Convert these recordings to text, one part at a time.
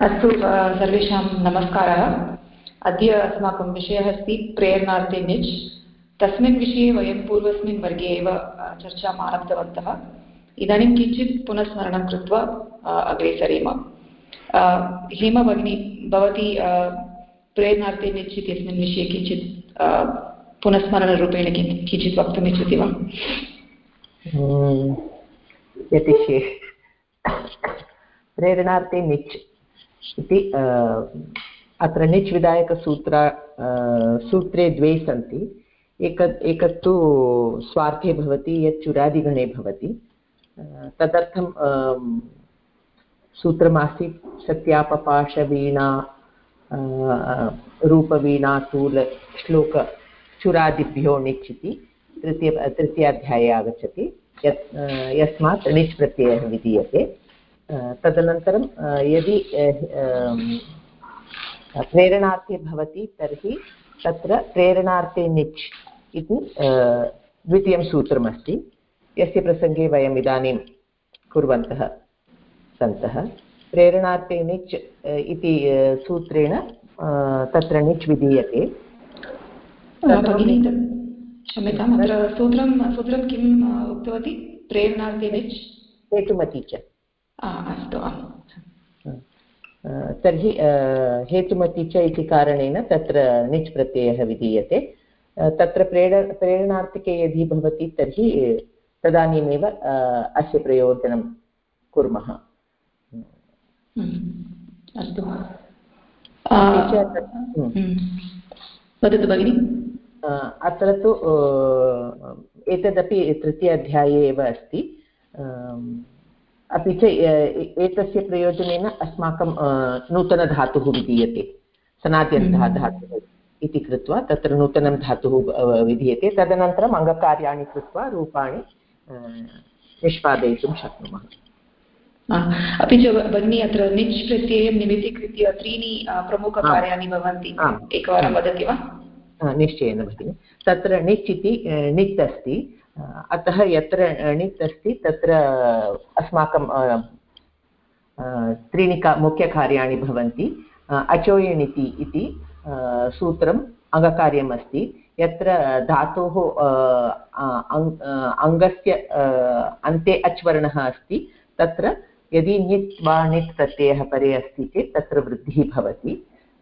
अस्तु सर्वेषां नमस्कारः। अद्य अस्माकं विषयः अस्ति प्रेरणार्थे निच्। तस्मिन् विषये वयं पूर्वस्मिन् वर्गे एव चर्चाम् आरब्धवन्तः। इदानीं किञ्चित् पुनस्मरणं कृत्वा अग्रे सरेम। हेमा भगिनी, भवती प्रेरणार्थे निच् इत्यस्मिन् विषये किञ्चित् पुनस्मरणरूपेण किञ्चित् वक्तुम् इच्छति वा? यतिशे। प्रेरणार्थे निच्। इति अत्र निच् विधायकसूत्र सूत्रे द्वे सन्ति। एक एकत्तु स्वार्थे भवति, यत् चुरादिगणे भवति। तदर्थं सूत्रमासीत् सत्यापपाशवीणा रूपवीणा, तूल, श्लोक, चुरादिभ्यो निच् इति तृतीय, तृतीयाध्याये आगच्छति। यत् यस्मात् णिच् प्रत्ययः विधीयते। तदनन्तरं यदि प्रेरणार्थे भवति तर्हि तत्र प्रेरणार्थे निच् इति द्वितीयं सूत्रमस्ति। यस्य प्रसङ्गे वयम् इदानीं कुर्वन्तः सन्तः प्रेरणार्थे निच् इति सूत्रेण तत्र निच् विधीयते। क्षम्यताम् अत्र सूत्रं सूत्रं किम् उक्तवती? प्रेरणार्थे निच्? हेतुमती च। अस्तु तर्हि हेतुमती च इति कारणेन तत्र निच् प्रत्ययः विधीयते तत्र प्रेर प्रेरणार्थिके यदि भवति तर्हि तदानीमेव अस्य प्रयोजनं कुर्मः। अस्तु। वदतु भगिनि। अत्र तु एतदपि तृतीय अध्याये एव अस्ति। अपि च एतस्य प्रयोजनेन अस्माकं नूतनधातुः विधीयते सनाद्यन्तः हम्म। धातुः इति कृत्वा तत्र नूतनं धातुः विधीयते तदनन्तरम् अङ्गकार्याणि कृत्वा रूपाणि निष्पादयितुं शक्नुमः। अपि च भगिनी अत्र निच् प्रत्ययं निमित्तीकृत्य त्रीणि प्रमुखकार्याणि भवन्ति एकवारं वदति वा? निश्चयेन भगिनि। तत्र णिच् इति णित् अस्ति अतः यत्र णित् अस्ति, तत्र अस्माकं त्रीणि का मुख्यकार्याणि भवन्ति अचोयणिति इति सूत्रम् अङ्गकार्यम् अस्ति, यत्र धातोः अङ्गस्य अन्ते अच्वर्णः अस्ति, तत्र यदि णित् वा णित् प्रत्ययः परे अस्ति चेत् तत्र वृद्धिः भवति।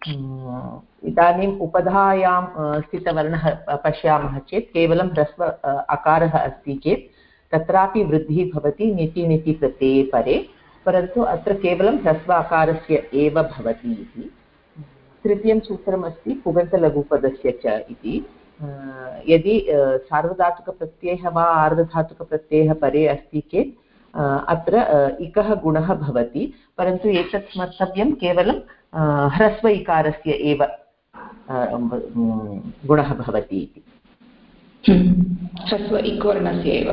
इदानीम् उपधायां स्थितवर्णः पश्यामः चेत् केवलं ह्रस्व अकारः अस्ति चेत् तत्रापि वृद्धिः भवति, निति निति प्रत्यये परे, परन्तु अत्र केवलं ह्रस्व अकारस्य एव भवति इति। तृतीयं सूत्रमस्ति पुगन्तलघुपदस्य च इति। यदि सार्वधातुकप्रत्ययः वा आर्धधातुकप्रत्ययः परे अस्ति चेत् अत्र इकः गुणः भवति परन्तु एतत् स्मर्तव्यं केवलं ह्रस्व इकारस्य एव गुणः भवति इति। ह्रस्व इक्वर्णस्य एव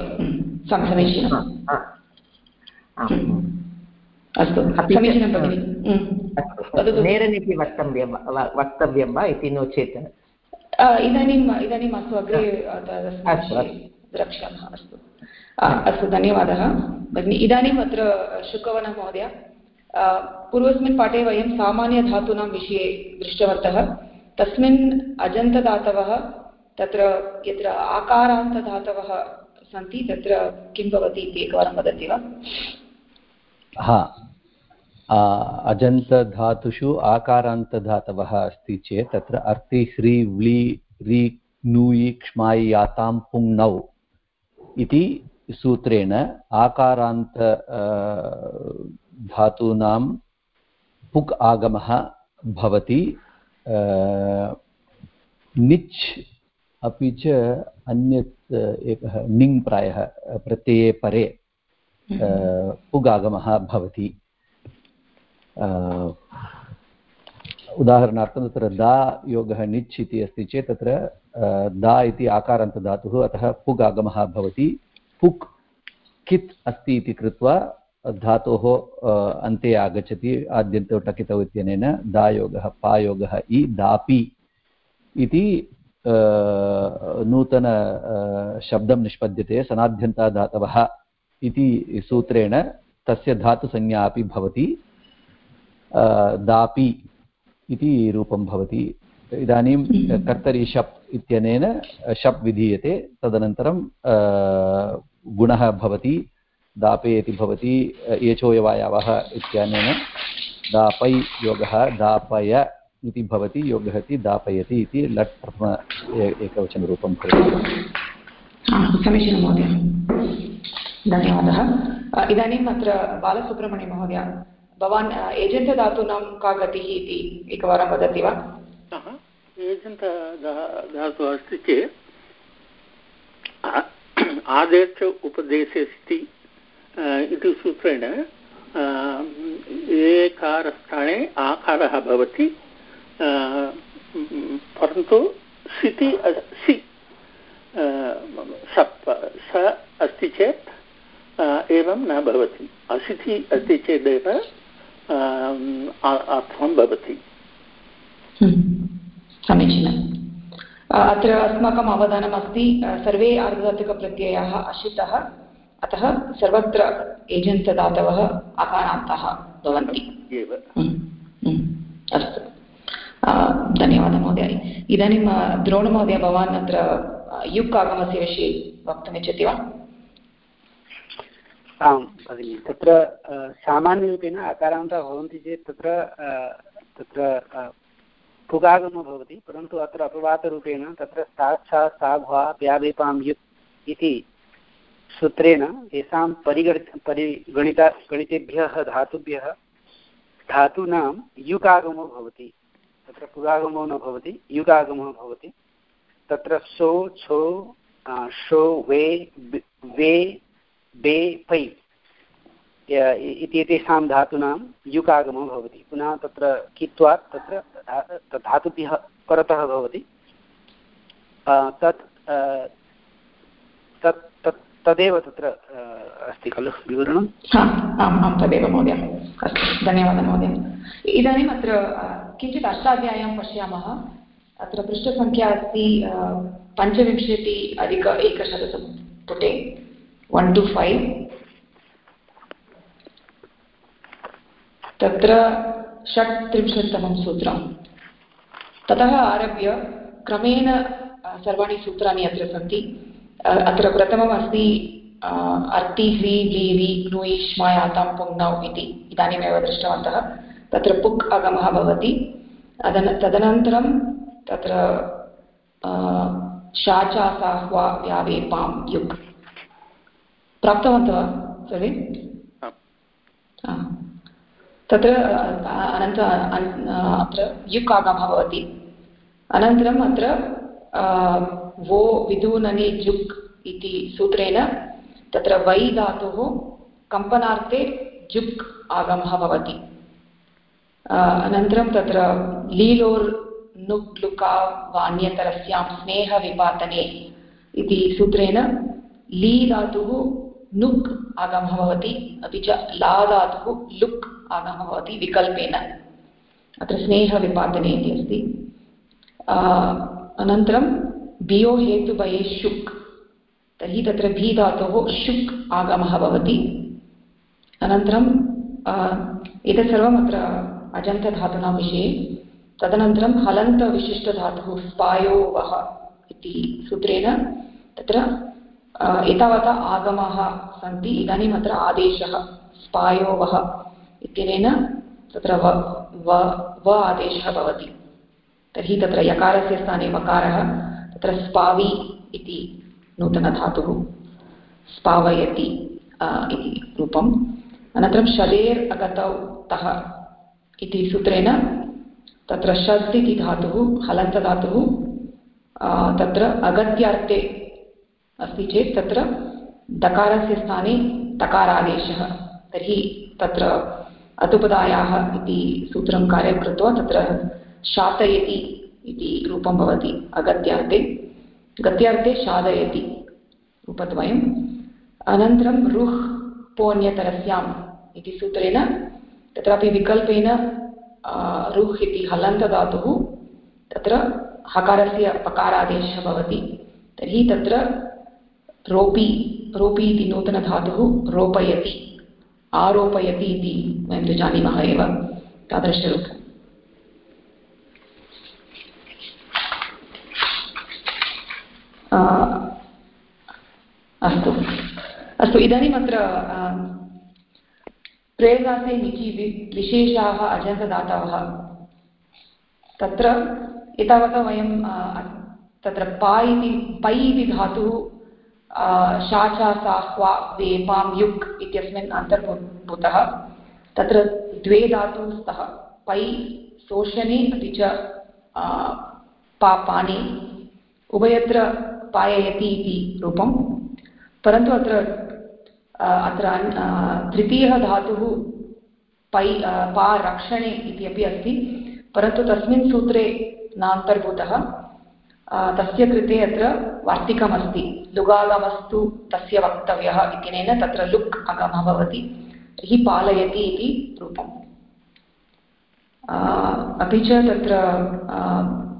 समीचीनम् अस्तु समीचीनं भगिनि। नेरनिति वक्तव्यं वक्तव्यं वा इति नो चेत्? इदानीम् इदानीम् अस्तु अग्रे द्रक्ष्यामः अस्तु। अस्तु, धन्यवादः। भगिनि, इदानीम् अत्र शुकवनमहोदय पूर्वस्मिन् पाठे वयं सामान्यधातूनां विषये दृष्टवन्तः तस्मिन् अजन्तदातवः, तत्र यत्र आकारान्तदातवः सन्ति, तत्र किं भवति इति एकवारं वदति वा? हा। अजन्तधातुषु आकारान्तधातवः अस्ति चेत्, तत्र अर्ति ह्री, व्लि रि णुयि क्ष्मायि, यातां पुङ्नौ इति सूत्रेण आकारान्त धातूनां पुक् आगमः भवति निच् अपि च अन्यत् एकः निङ् प्रायः, प्रत्यये परे पुगागमः भवति। उदाहरणार्थं तत्र दा योगः निच् इति अस्ति चेत् तत्र दा इति आकारान्तधातुः, अतः पुग् आगमः भवति। पुक् कित् अस्ति इति कृत्वा धातोः अन्ते आगच्छति आद्यन्तौ टकितौ इत्यनेन दायोगः पायोगः इ दापि इति नूतन शब्दं निष्पद्यते सनाद्यन्ताधातवः इति सूत्रेण तस्य धातुसंज्ञा अपि भवति दापि इति रूपं भवति। इदानीं कर्तरि शप् इत्यनेन शप् विधीयते तदनन्तरं गुणः भवति दापे इति भवति एचोयवायावः इत्यनेन दापै योगः दापय इति भवति योगः इति दापयति इति लट् प्रथम एकवचनरूपं भवति। समीचीनं महोदय। धन्यवादः। इदानीम् अत्र बालसुब्रह्मण्यमहोदय भवान् एजन्तधातूनां का गतिः इति एकवारं वदति वा? एजन्त धातुः अस्ति चेत् आदेश उपदेशे स्ति इति सूत्रेण एकारस्थाने आकारः भवति परन्तु सिति सि सप् स अस्ति चेत् एवं न भवति। असिति अस्ति चेदेव अर्थं भवति। हम्म, समीचीनम्। अत्र अस्माकम् अवधानम् अस्ति सर्वे आर्धधातुकप्रत्ययाः अशितः अतः सर्वत्र एजन्तदातवः अकारान्ताः भवन्ति। हम्म, हम्म, अस्तु। धन्यवादः महोदय। इदानीं द्रोणमहोदय भवान् अत्र युक् आगमस्य विषये वक्तुमिच्छति वा? आं भगिनि। तत्र सामान्यरूपेण अकारान्तः भवन्ति चेत् तत्र तत्र पुगागमो भवति, परन्तु अत्र अपवातरूपेण तत्र साक्षा साध्वा व्यावेपां युक् इति सूत्रेण येषां परिगणि परिगणिता, गणितेभ्यः धातुभ्यः, धातूनां युगागमो भवति। तत्र पुगागमो न भवति, युगागमो भवति। तत्र सो, छो शो वे वे, बे, पै। इत्येतेषां धातूनां युगागमो भवति। पुनः तत्र कित्वात्, तत्र धातुभ्यः परतः भवति। तत् तत् तत्, तदेव तत्र अस्ति खलु विवरणम्? आम् आं तदेव महोदय। अस्तु, धन्यवादः महोदय। इदानीम् अत्र किञ्चित् अष्टाध्याय्यां पश्यामः। अत्र पृष्ठसङ्ख्या अस्ति पञ्चविंशति अधिक एकशतं पुटे। वन् टु फैव् तत्र षट्त्रिंशत्तमं सूत्रं ततः आरभ्य क्रमेण सर्वाणि सूत्राणि अत्र सन्ति। अत्र प्रथमम् अस्ति अर्ति ह्री व्ली वि क्नुयि श्मायातां पुङ्नौ इति। इदानीमेव दृष्टवन्तः। तत्र पुक् अगमः भवति। अदन तदनन्तरं तत्र शाचासाह्वा व्यावेपां युक्। प्राप्तवन्तः सर्वे? तत्र अनन्त अत्र युक् आगमः भवति। अनन्तरम् अत्र वो विधूननि जुक् इति सूत्रेण तत्र वै धातुः कम्पनार्थे जुक् आगमः भवति। अनन्तरं तत्र लीलोर् नुक् लुका वान्यतरस्यां स्नेहविपातने इति सूत्रेण ली धातुः नुक् आगमः भवति। अपि च ला धातुः लुक् आगमः भवति, विकल्पेन। अत्र स्नेहविपातने इति अस्ति अनन्तरं बियो हेतुभये शुक्। तर्हि तत्र भी धातोः शुक् आगमः भवति। अनन्तरं एतत् सर्वम् अत्र अजन्तधातूनां विषये। तदनन्तरं हलन्तविशिष्टधातुः स्पायोवः इति सूत्रेण तत्र एतावता आगमाः सन्ति। इदानीम् अत्र आदेशः स्पायोवः। इत्यनेन तत्र व आदेशः भवति। तर्हि तत्र यकारस्य स्थाने वकारः, तत्र स्पावि इति नूतनधातुः स्पावयति इति रूपम्। अनन्तरं शदेर् अगतौ तः इति सूत्रेण तत्र षद् इति धातुः, हलन्तधातुः तत्र अगत्यार्थे अस्ति चेत् तत्र दकारस्य स्थाने तकारादेशः तर्हि तत्र अतुपदायाः इति सूत्रं कार्यं कृत्वा तत्र शातयति इति रूपं भवति अगत्यार्थे। गत्यार्थे शादयति रूपद्वयम्। अनन्तरं रुह् पोन्यतरस्याम् इति सूत्रेण तत्रापि विकल्पेन रुह् इति हलन्तधातुः तत्र हकारस्य पकारादेशः भवति। तर्हि तत्र रोपि रोपि इति नूतनधातुः रोपयति। आरोपयति इति वयं तु जानीमः एव तादृशरूपम् अस्तु। अस्तु इदानीम् अत्र प्रेरणासे निचि विशेषाः अजन्तदातावः तत्र एतावता वयं तत्र पा इति, पै इति धातुः शाचा साह्वा वेपां युक् इत्यस्मिन् अन्तर्भूतः, तत्र द्वे धातुः स्तः, पै शोषणे अपि च पा पाणि उभयत्र पाययति इति रूपं परन्तु अत्र अत्र तृतीयः धातुः पै पा रक्षणे इति अपि अस्ति। परन्तु तस्मिन् सूत्रे नान्तर्भूतः तस्य कृते अत्र वार्तिकमस्ति। लुगागमस्तु तस्य वक्तव्यः इत्यनेन तत्र लुक् अगमः भवति। तर्हि पालयति इति रूपम्। अपि च तत्र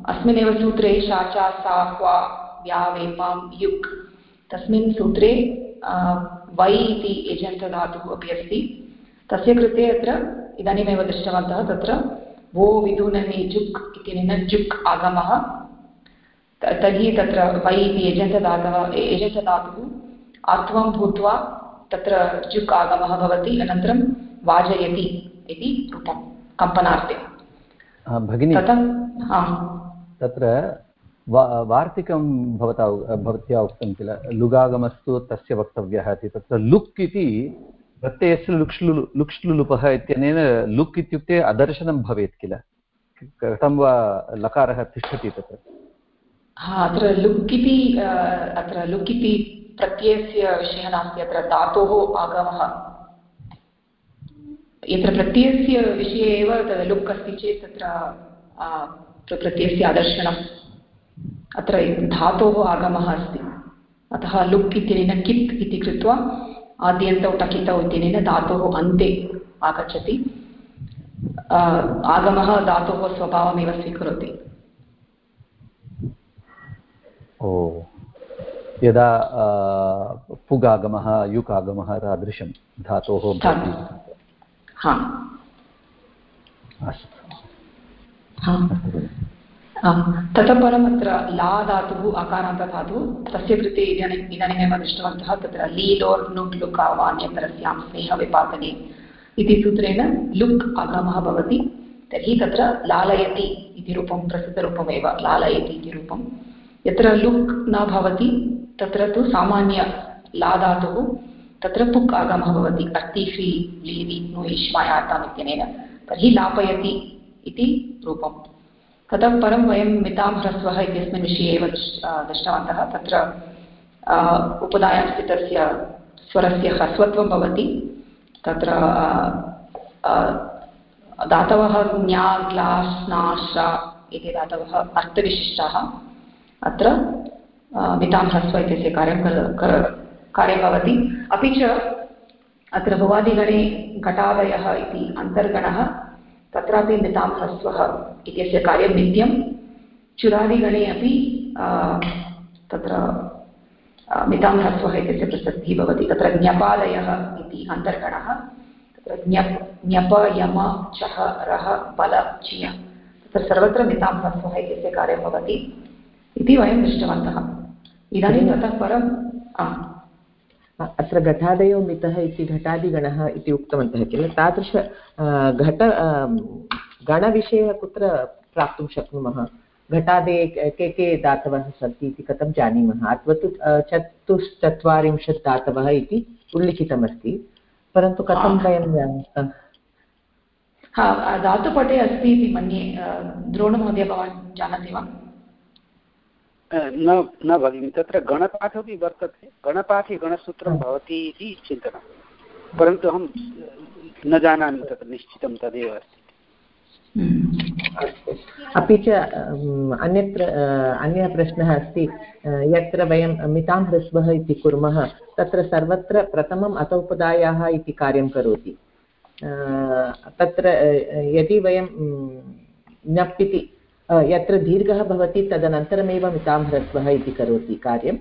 अस्मिन्नेव सूत्रे शाचा, साह्वा व्यावेपां युक् तस्मिन् सूत्रे वै इति एजन्तधातुः अपि अस्ति। तस्य कृते अत्र इदानीमेव दृष्टवन्तः तत्र वो विधुनने जुक् इत्यनेन जुक् आगमः। तर्हि तत्र वै इति एजन्तधातवः एजन्तधातुः आत्वं भूत्वा तत्र जुक् आगमः भवति अनन्तरं वाजयति इति रूपं कम्पनार्थे। भगिनी तत्र वा वार्तिकं भवता भवत्या उक्तं किल? लुगागमस्तु तस्य वक्तव्यः इति। तत्र लुक् इति प्रत्ययस्य लुक्ष्लु लुक्ष्लुलुपः इत्यनेन लुक् इत्युक्ते अदर्शनं भवेत् किल? कथं वा लकारः तिष्ठति तत्र? अत्र लुक् इति अत्र लुक् इति प्रत्ययस्य विषयः नास्ति, अत्र धातोः आगमः। यत्र प्रत्ययस्य विषये एव तद् लुक् अस्ति चेत् तत्र प्रत्ययस्य आदर्शनम् अत्र धातोः आगमः अस्ति। अतः लुक् इत्यनेन कित् इति कृत्वा आद्यन्तौ टकितौ इत्यनेन धातोः अन्ते आगच्छति। आगमः धातोः स्वभावमेव स्वीकरोति। ओ। यदा पुगागमः युकागमः तादृशं धातोः ततः परम् अत्र ला धातुः अकारान्तधातुः तस्य कृते इदानीम् इदानीमेव दृष्टवन्तः तत्र लीलोर् नुग् लुका वान्यतरस्यां स्नेहविपातने इति सूत्रेण लुक् आगमः भवति। तर्हि तत्र लालयति इति रूपं प्रसिद्धरूपमेव लालयति इति रूपं यत्र लुक् न भवति, तत्र तु सामान्य ला तत्र पुक् आगमः भवति। अर्तिह्रि लीवि नु इत्यनेन तर्हि लापयति इति रूपम्। ततः परं वयं मितां ह्रस्वः इत्यस्मिन् विषये एव दृष्टवन्तः। तत्र उपधायां स्थितस्य स्वरस्य ह्रस्वत्वं भवति। तत्र धातवः ज्ञा ग्ला स्ना इति धातवः अर्थविशिष्टाः अत्र ह्रस्व इत्यस्य कार्यं कार्यं भवति। अपि च, अत्र भवादिगणे घटादयः इति अन्तर्गणः, तत्रापि मितां ह्रस्वः इत्यस्य कार्यं नित्यं। चुरादिगणे अपि तत्र मितां ह्रस्वः इत्यस्य प्रसक्तिः भवति। तत्र ज्ञपादयः इति अन्तर्गणः, तत्र ज्ञप् ज्ञप यम चः रः बल चिय, तत्र सर्वत्र मितां ह्रस्वः इत्यस्य कार्यं भवति। इति वयं दृष्टवन्तः। इदानीं ततः परं अत्र घटादयो मितः इति घटादिगणः इति उक्तवन्तः किल? तादृश घट गणविषयः कुत्र प्राप्तुं शक्नुमः? घटादये के के दातवः सन्ति इति कथं जानीमः? अथवा तु चतुश्चत्वारिंशत् दातवः इति उल्लिखितमस्ति। परन्तु कथं वयं हा धातुपटे अस्ति इति मन्ये द्रोणमहोदय भवान् जानाति वा? न न भगिनि तत्र गणपाठोपि वर्तते। गणपाठे गणसूत्रं भवति इति चिन्तनं। परन्तु अहं न जानामि तत्र निश्चितं तदेव अस्ति। अपि च अन्यत्र अन्यः प्रश्नः अस्ति। यत्र वयं मितां ह्रस्वः इति कुर्मः तत्र सर्वत्र प्रथमम् अतोपदायाः इति कार्यं करोति। तत्र यदि वयं ञप् इति यत्र दीर्घः भवति तदनन्तरमेव मितां ह्रस्वः इति करोति कार्यं।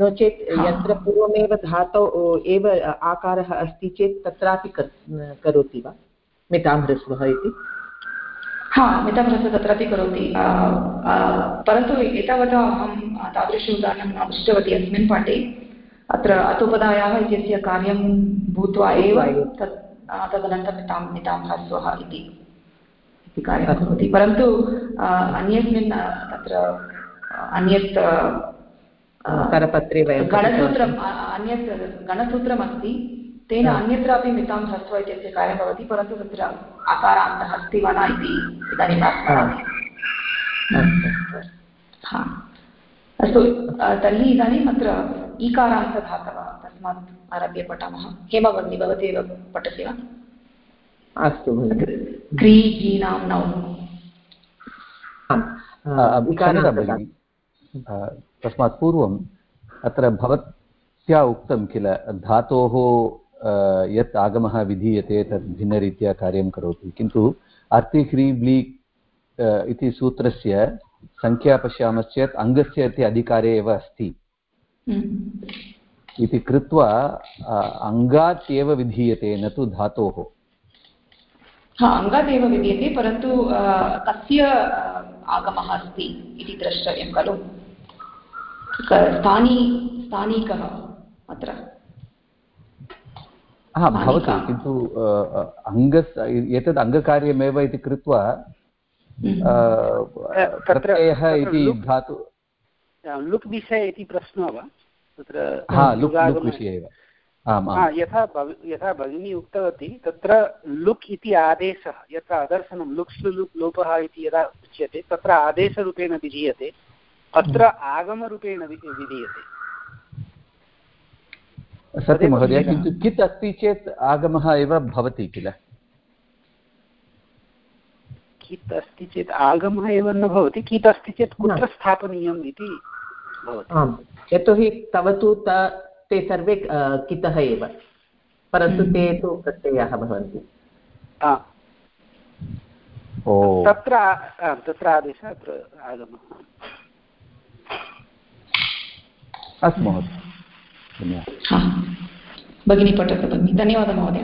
नो चेत् यत्र पूर्वमेव धातौ एव आकारः अस्ति चेत् तत्रापि करोति वा? मितां ह्रस्वः इति। हा मिताभ्रष्ट तत्रापि करोति। परन्तु एतावता अहं तादृश उदाहरणं न दृष्टवती अस्मिन् पाठे। अत्र अतोपदायाः इत्यस्य कार्यं भूत्वा एव तत् तदनन्तरं मितां मितां ह्रस्वः इति। कार्यं करोति। परन्तु अन्यस्मिन् तत्र अन्यत् करपत्रे वयं गणसूत्रम् अन्यत् गणसूत्रमस्ति तेन अन्यत्रापि मितां ह्रस्व इत्यस्य कार्यं भवति परन्तु तत्र अकारान्तः अस्ति वा न इति इदानीं हा। अस्तु। तर्हि इदानीम् अत्र ईकारान्तधातवः तस्मात् आरभ्य पठामः। हेमा भगिनी भवती एव पठति वा? अस्तु क्रीजीनां नौ तस्मात् पूर्वम् अत्र भवत्या उक्तं किल धातोः यत् आगमः विधीयते तत् भिन्नरीत्या कार्यं करोति। किन्तु अर्तिह्रीब्ली इति सूत्रस्य सङ्ख्या पश्यामश्चेत् अङ्गस्य इति अधिकारे एव अस्ति। हम्म। इति कृत्वा अङ्गात् एव विधीयते न तु धातोः। हा अङ्गात् एव विधीयते परन्तु कस्य आगमः अस्ति इति द्रष्टव्यं खलु। स्थानी स्थानीकः अत्र। हा भवति किन्तु अङ्गस् एतद् अङ्गकार्यमेव इति कृत्वा हम्म। प्रत्ययः इति धातु लुक् विषये इति प्रश्नो वा? तत्र हा लुक् लुक् विषये एव यथा यथा भगिनी उक्तवती तत्र लुक् इति आदेशः यत्र अदर्शनं लुक्स् लुक् लोपः इति यदा उच्यते तत्र आदेशरूपेण विधीयते अत्र आगमरूपेण विधीयते। सत्यं महोदय किन्तु कित् अस्ति चेत् आगमः एव भवति किल? कित् अस्ति चेत् आगमः एव न भवति कित् अस्ति चेत् कुत्र स्थापनीयम् इति भवति। यतोहि तव तु ते सर्वे कितः एव? परन्तु ते हम्म। तु प्रत्ययाः भवन्ति। तत्र तत्र आदेशः अत्र आगमः। अस्तु महोदय। भगिनी पठतु भगिनि। धन्यवादः महोदय।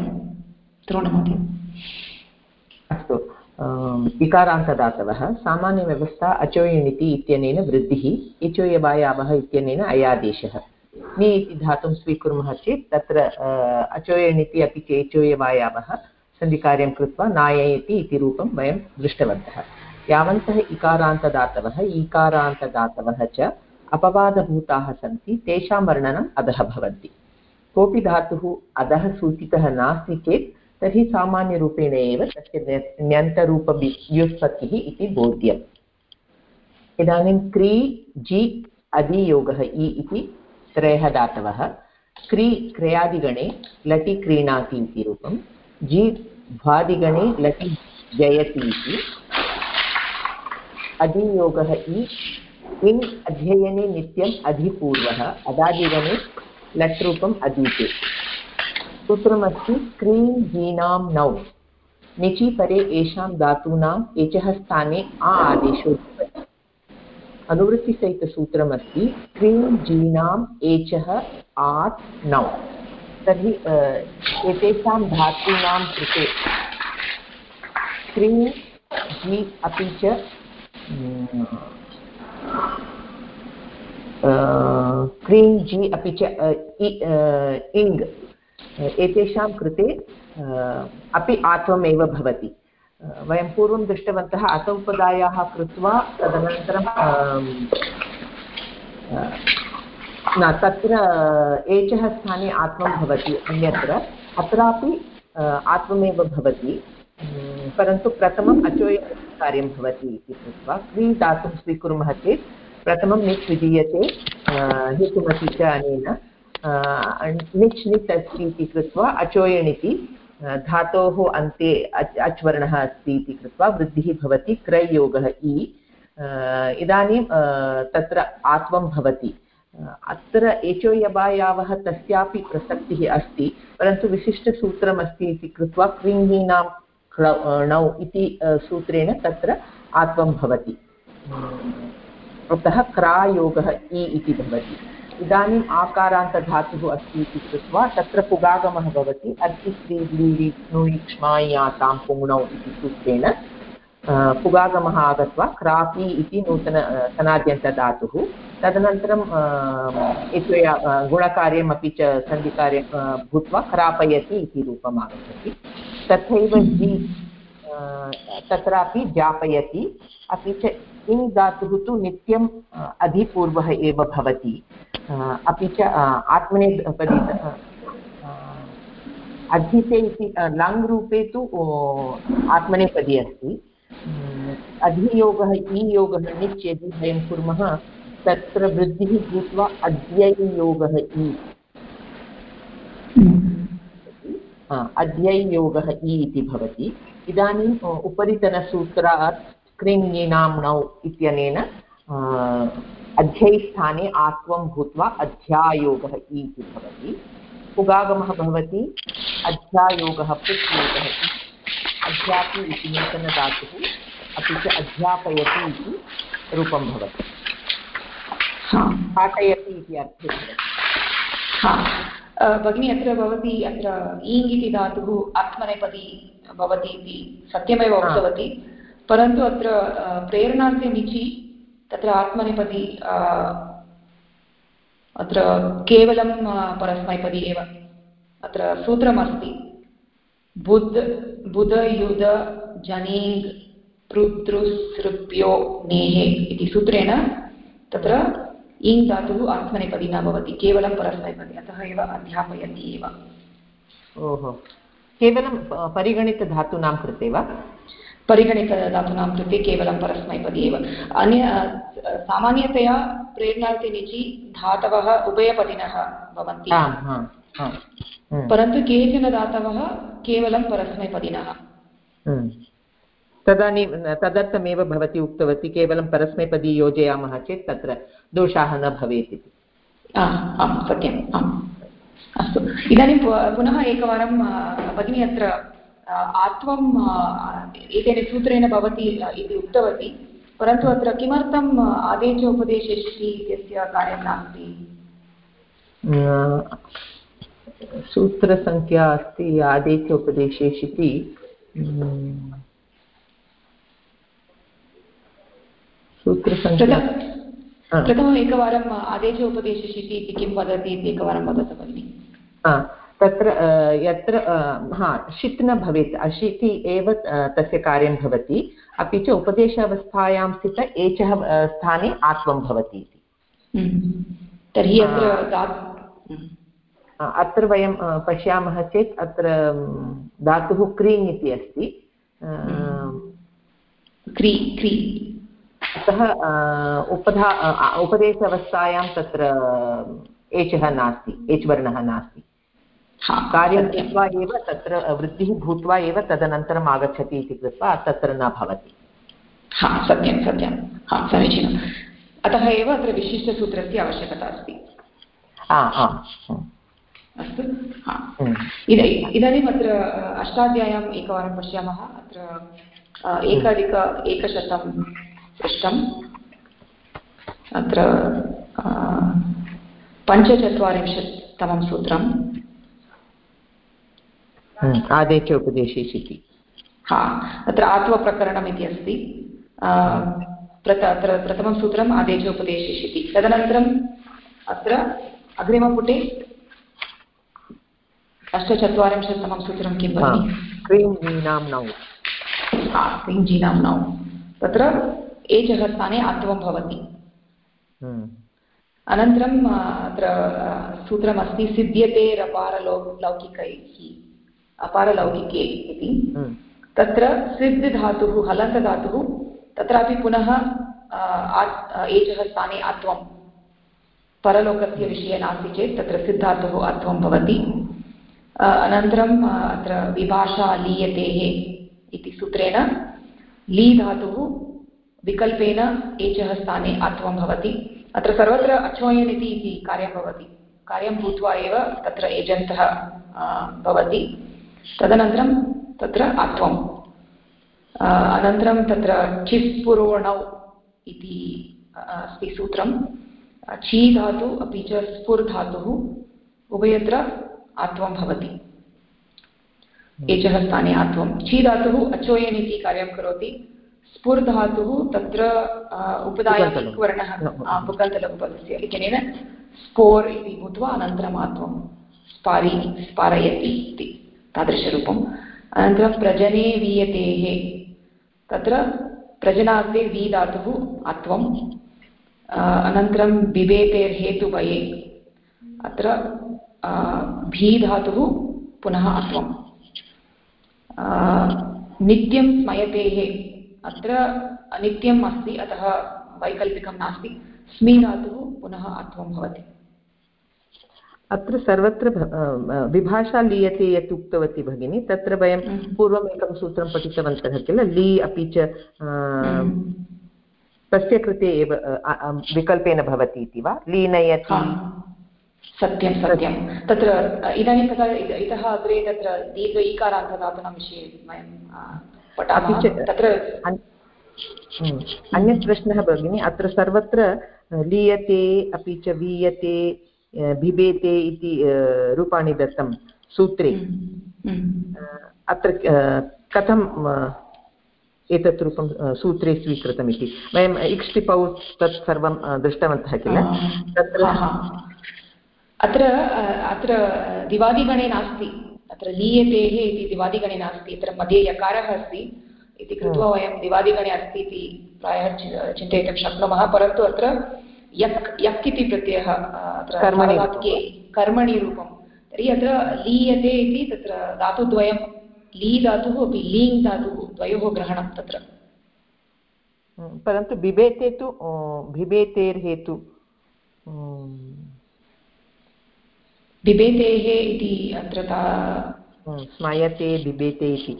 द्रोणमहोदय। अस्तु। इकारान्तदातवः सामान्यव्यवस्था अचोयणिति इत्यनेन वृद्धिः इचोयबायावः इत्यनेन अयादेशः। नि इति धातुं स्वीकुर्मः चेत् तत्र अचोयणिति अपि चेचोयवायावः सन्धिकार्यं कृत्वा नाययति इति रूपं वयं दृष्टवन्तः। यावन्तः इकारान्तदातवः, ईकारान्तदातवः च अपवादभूताः सन्ति, तेषां वर्णनम् अधः भवन्ति। कोऽपि धातुः अधः सूचितः नास्ति चेत् तर्हि सामान्यरूपेण एव तस्य न्यन्तरूपव्युत्पत्तिः इति बोध्यम्। इदानीं क्री, जि, अधियोगः इ इति त्रयः धातवः क्री क्रियादिगणे लटि क्रीणाति इति रूपं जि भ्वादिगणे लटि जयति इति अधियोगः इ। इन् अध्ययने नित्यम् अधिपूर्वः। अदादिगणे लट् रूपम् अधीते। सूत्रमस्ति, क्रीं जीनां नौ। निचि परे येषां धातूनाम् एचः स्थाने आ आदेशो। अनुवृत्तिसहितसूत्रमस्ति क्रीं जीनाम् एचः आत् नौ। तर्हि एतेषां धातूनां कृते क्रीं जी अपि च क्रीं जी अपि च इङ् एतेषां कृते अपि आत्वमेव भवति। वयं पूर्वं दृष्टवन्तः असौपदायाः कृत्वा तदनन्तरं न, तत्र एचः स्थाने आत्मं भवति अन्यत्र, अत्रापि आत्ममेव भवति परन्तु प्रथमम् अचोय कार्यं भवति इति कृत्वा क्री दातुं स्वीकुर्मः चेत् प्रथमं निच् विधीयते हेतुमति च अनेन निच् निच् अस्ति इति कृत्वा अचोयणिति धातोः अन्ते अच् अच् वर्णः अस्ति इति कृत्वा वृद्धिः भवति, क्रययोगः इ। इदानीं तत्र आत्वं भवति। अत्र एचोयबायावः तस्यापि प्रसक्तिः अस्ति, परन्तु विशिष्टसूत्रमस्ति इति कृत्वा णौ इति सूत्रेण तत्र आत्वं भवति। अतः क्रायोगः इ इति भवति। इदानीम् आकारान्तधातुः अस्ति इति कृत्वा तत्र पुगागमः भवति। अर्थिस्त्रीव्लीरि क्ष्मायातां पुङ्णौ इति सूत्रेण पुगागमः आगत्वा क्रापि इति नूतन सनाद्यन्तधातुः। तदनन्तरं इत्वया गुणकार्यमपि च सन्धिकार्यं भूत्वा क्रापयति इति रूपम् आगच्छति। तथैव जि तत्रापि जापयति अपि च इङ् धातुः तु नित्यम् अधिपूर्वः एव भवति. अपि च आत्मनेपदी अधिते इति रूपे तु आत्मनेपदी अस्ति. अधियोगः, ईयोगः, निच् यदि वयं कुर्मः, तत्र वृद्धिः भूत्वा अद्यैयोगः इ अद्यैयोगः इ इति भवति. इदानीम् उपरितनसूत्रात् कृङ्गिनाम्नौ इत्यनेन अध्ययस्थाने आत्वं भूत्वा अध्यायोगः इति भवति। पुगागमः भवति अध्यायोगः पुट्योगः अध्यापि इति नूतनधातुः अपि च अध्यापयति इति रूपं भवति। पाठयति इति अर्थे भगिनी अत्र भवती अत्र ईङ् इति धातुः आत्मनेपदी भवति इति सत्यमेव उक्तवती। परन्तु अत्र प्रेरणार्थे निचि तत्र आत्मनेपदी अत्र केवलं परस्मैपदी एव। अत्र सूत्रमस्ति, बुद् बुधयुध जनीङ् पृतृसृप्यो नेहे इति सूत्रेण तत्र इङ् धातुः आत्मनेपदी न भवति, केवलं परस्मैपदी, अतः एव अध्यापयति एव। ओहो। केवलं परिगणितधातूनां कृते वा? परिगणितधातूनां कृते केवलं परस्मैपदी एव अन्य सामान्यतया प्रेरणार्थे निचि धातवः उभयपदिनः भवन्ति। परन्तु केचन धातवः केवलं परस्मैपदिनः। तदानीं तदर्थमेव भवती उक्तवती केवलं परस्मैपदी योजयामः चेत् तत्र दोषाः न भवेत् इति। आम् सत्यम् आम्। अस्तु। इदानीं पुनः एकवारं भगिनी अत्र आत्वम् एतेन सूत्रेण भवति इति उक्तवती परन्तु अत्र किमर्थम् आदेश उपदेशेष्टि इत्यस्य कार्यं नास्ति सूत्रसङ्ख्या अस्ति आदेश उपदेशेषिति सूत्रसङ्ख्या प्रथमम् एकवारम् आदेश उपदेशशिति इति किं वदति इति एकवारं वदतु भगिनि तत्र यत्र हा षित् न भवेत्। अशिति एव तस्य कार्यं भवति। अपि च उपदेशावस्थायां स्थित एचः स्थाने आत्वं भवति इति। हम्म। तर्हि अत्र अत्र वयं पश्यामः चेत् अत्र धातुः क्रीङ् इति अस्ति। क्री क्री। अतः उपधा उपदेशावस्थायां तत्र एचः नास्ति एच् वर्णः नास्ति। कार्यं कृत्वा एव तत्र वृद्धिः भूत्वा एव तदनन्तरम् आगच्छति इति कृत्वा तत्र न भवति। हा सत्यं सत्यं। हा समीचीनम्। अतः एव अत्र विशिष्टसूत्रस्य आवश्यकता अस्ति। अस्तु हा। इदानीम् अत्र अष्टाध्याय्याम् एकवारं पश्यामः। अत्र एकाधिक एकशतं पृष्टम् अत्र पञ्चचत्वारिंशत्तमं सूत्रम् आदेश उपदेशेषिति हा अत्र आत्मप्रकरणम् इति अस्ति प्रत अत्र प्रथमं सूत्रम् आदेशोपदेशेषिति तदनन्तरम् अत्र अग्रिमपुटे अष्टचत्वारिंशत्तमं सूत्रं किं भगिनि क्रीं नौ हा क्रीं नौ तत्र एचः स्थाने आत्वं भवति हम्म। अनन्तरम् अत्र सूत्रमस्ति सिद्ध्यते रपारलौ लौकिकैः अपारलौकिके इति। हम्म। तत्र सिद्ध धातुः हलन्तधातुः तत्रापि पुनः एचः स्थाने आत्वं। परलोकस्य विषये नास्ति चेत् तत्र सिद्धातुः आत्वं भवति। अनन्तरम् अत्र विभाषा लीयतेः इति सूत्रेण ली धातुः विकल्पेन एचः स्थाने आत्वं भवति। अत्र सर्वत्र अचोयन् इति कार्यं भवति। कार्यं भूत्वा एव तत्र एजन्तः भवति। तदनन्तरं तत्र आत्वम्। अनन्तरं तत्र चिस्पुरोणौ इति अस्ति सूत्रं। ची धातु अपि च स्फुर् धातुः उभयत्र आत्वं भवति। एचः स्थाने आत्वं। ची धातुः अचोयन् इति कार्यं करोति। स्फुर्धातुः तत्र उपदायवर्णः पुकन्तलपदस्य इत्यनेन स्पोर् इति भूत्वा अनन्तरम् आत्वं स्पारि स्पारयति इति। तादृशरूपम्। अनन्तरं प्रजने वीयतेः। तत्र प्रजनार्थे वी धातुः अत्वम् अनन्तरं बिबेतेर्हेतुभये अत्र भी धातुः पुनः अत्वम्। नित्यं स्मयतेः। अत्र अनित्यम् अस्ति, अतः वैकल्पिकं नास्ति। स्मी धातुः पुनः अत्वं भवति। अत्र सर्वत्र विभाषा लीयते यत् उक्तवती भगिनी तत्र वयं हम्म। पूर्वम् एकं सूत्रं पठितवन्तः किल ली अपि च हम्म। तस्य कृते एव विकल्पेन भवति इति वा लीनयति सत्यं सत्यं तत्र इदानीं तथा इतः अग्रे तत्र दीर्घ ईकारान्तदातनं विषये वयं पठामः तत्र हम्म। अन्यत् प्रश्नः भगिनि अत्र सर्वत्र लीयते अपि च वीयते बिबेते इति रूपाणि दत्तं सूत्रे। हम्म। हम्म। अत्र कथं एतत् रूपं सूत्रे स्वीकृतमिति। वयम् इक्ष्टिपौ तत् सर्वं दृष्टवन्तः किल? तत्र अत्र अत्र दिवादिगणे नास्ति। अत्र लीयतेः इति दिवादिगणे नास्ति। अत्र मध्ये यकारः अस्ति। इति कृत्वा वयं दिवादिगणे अस्ति इति प्रायः चिन्तयितुं शक्नुमः। परन्तु अत्र यक् यक् इति प्रत्ययः अत्र कर्मणि रूपं तर्हि अत्र लीयते इति तत्र धातुद्वयं ली धातुः अपि लीङ् धातुः द्वयोः ग्रहणं तत्र। परन्तु बिभेते तु बिभेतेर्हेतु बिभेतेः इति अत्र स्मयते बिभेते इति।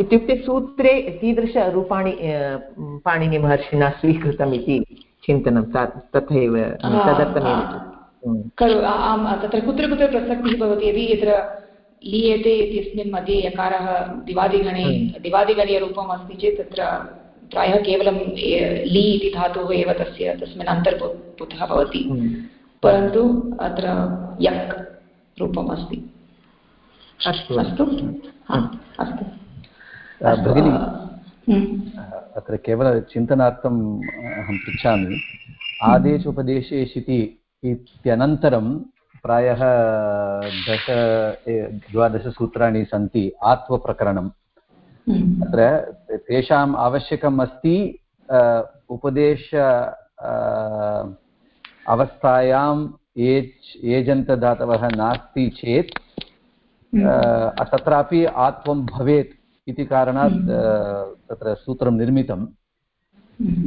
इत्युक्ते सूत्रे कीदृशरूपाणि पाणिनिमहर्षिणा स्वीकृतम् इति। चिन्तनं तथैव तदर्थमेव। खलु आं तत्र कुत्र कुत्र प्रसक्तिः भवति यदि यत्र लीयते इत्यस्मिन् मध्ये यकारः दिवादिगणे हम्म। दिवादिगणीयरूपम् अस्ति चेत् तत्र प्रायः केवलं ली इति धातुः एव तस्य तस्मिन् अन्तर्भूतः भवति हम्म। परन्तु अत्र यक् रूपम् अस्ति अस्तु अस्तु अस्तु भगिनि। अत्र केवलचिन्तनार्थम् अहं पृच्छामि आदेशोपदेशेषिति इत्यनन्तरं प्रायः दश द्वादशसूत्राणि सन्ति आत्वप्रकरणम्। अत्र तेषाम् आवश्यकम् अस्ति उपदेश अवस्थायाम् एज् एजन्तदातवः नास्ति चेत् हम्म। तत्रापि आत्वं भवेत् इति कारणात् हम्म। तत्र सूत्रं निर्मितं।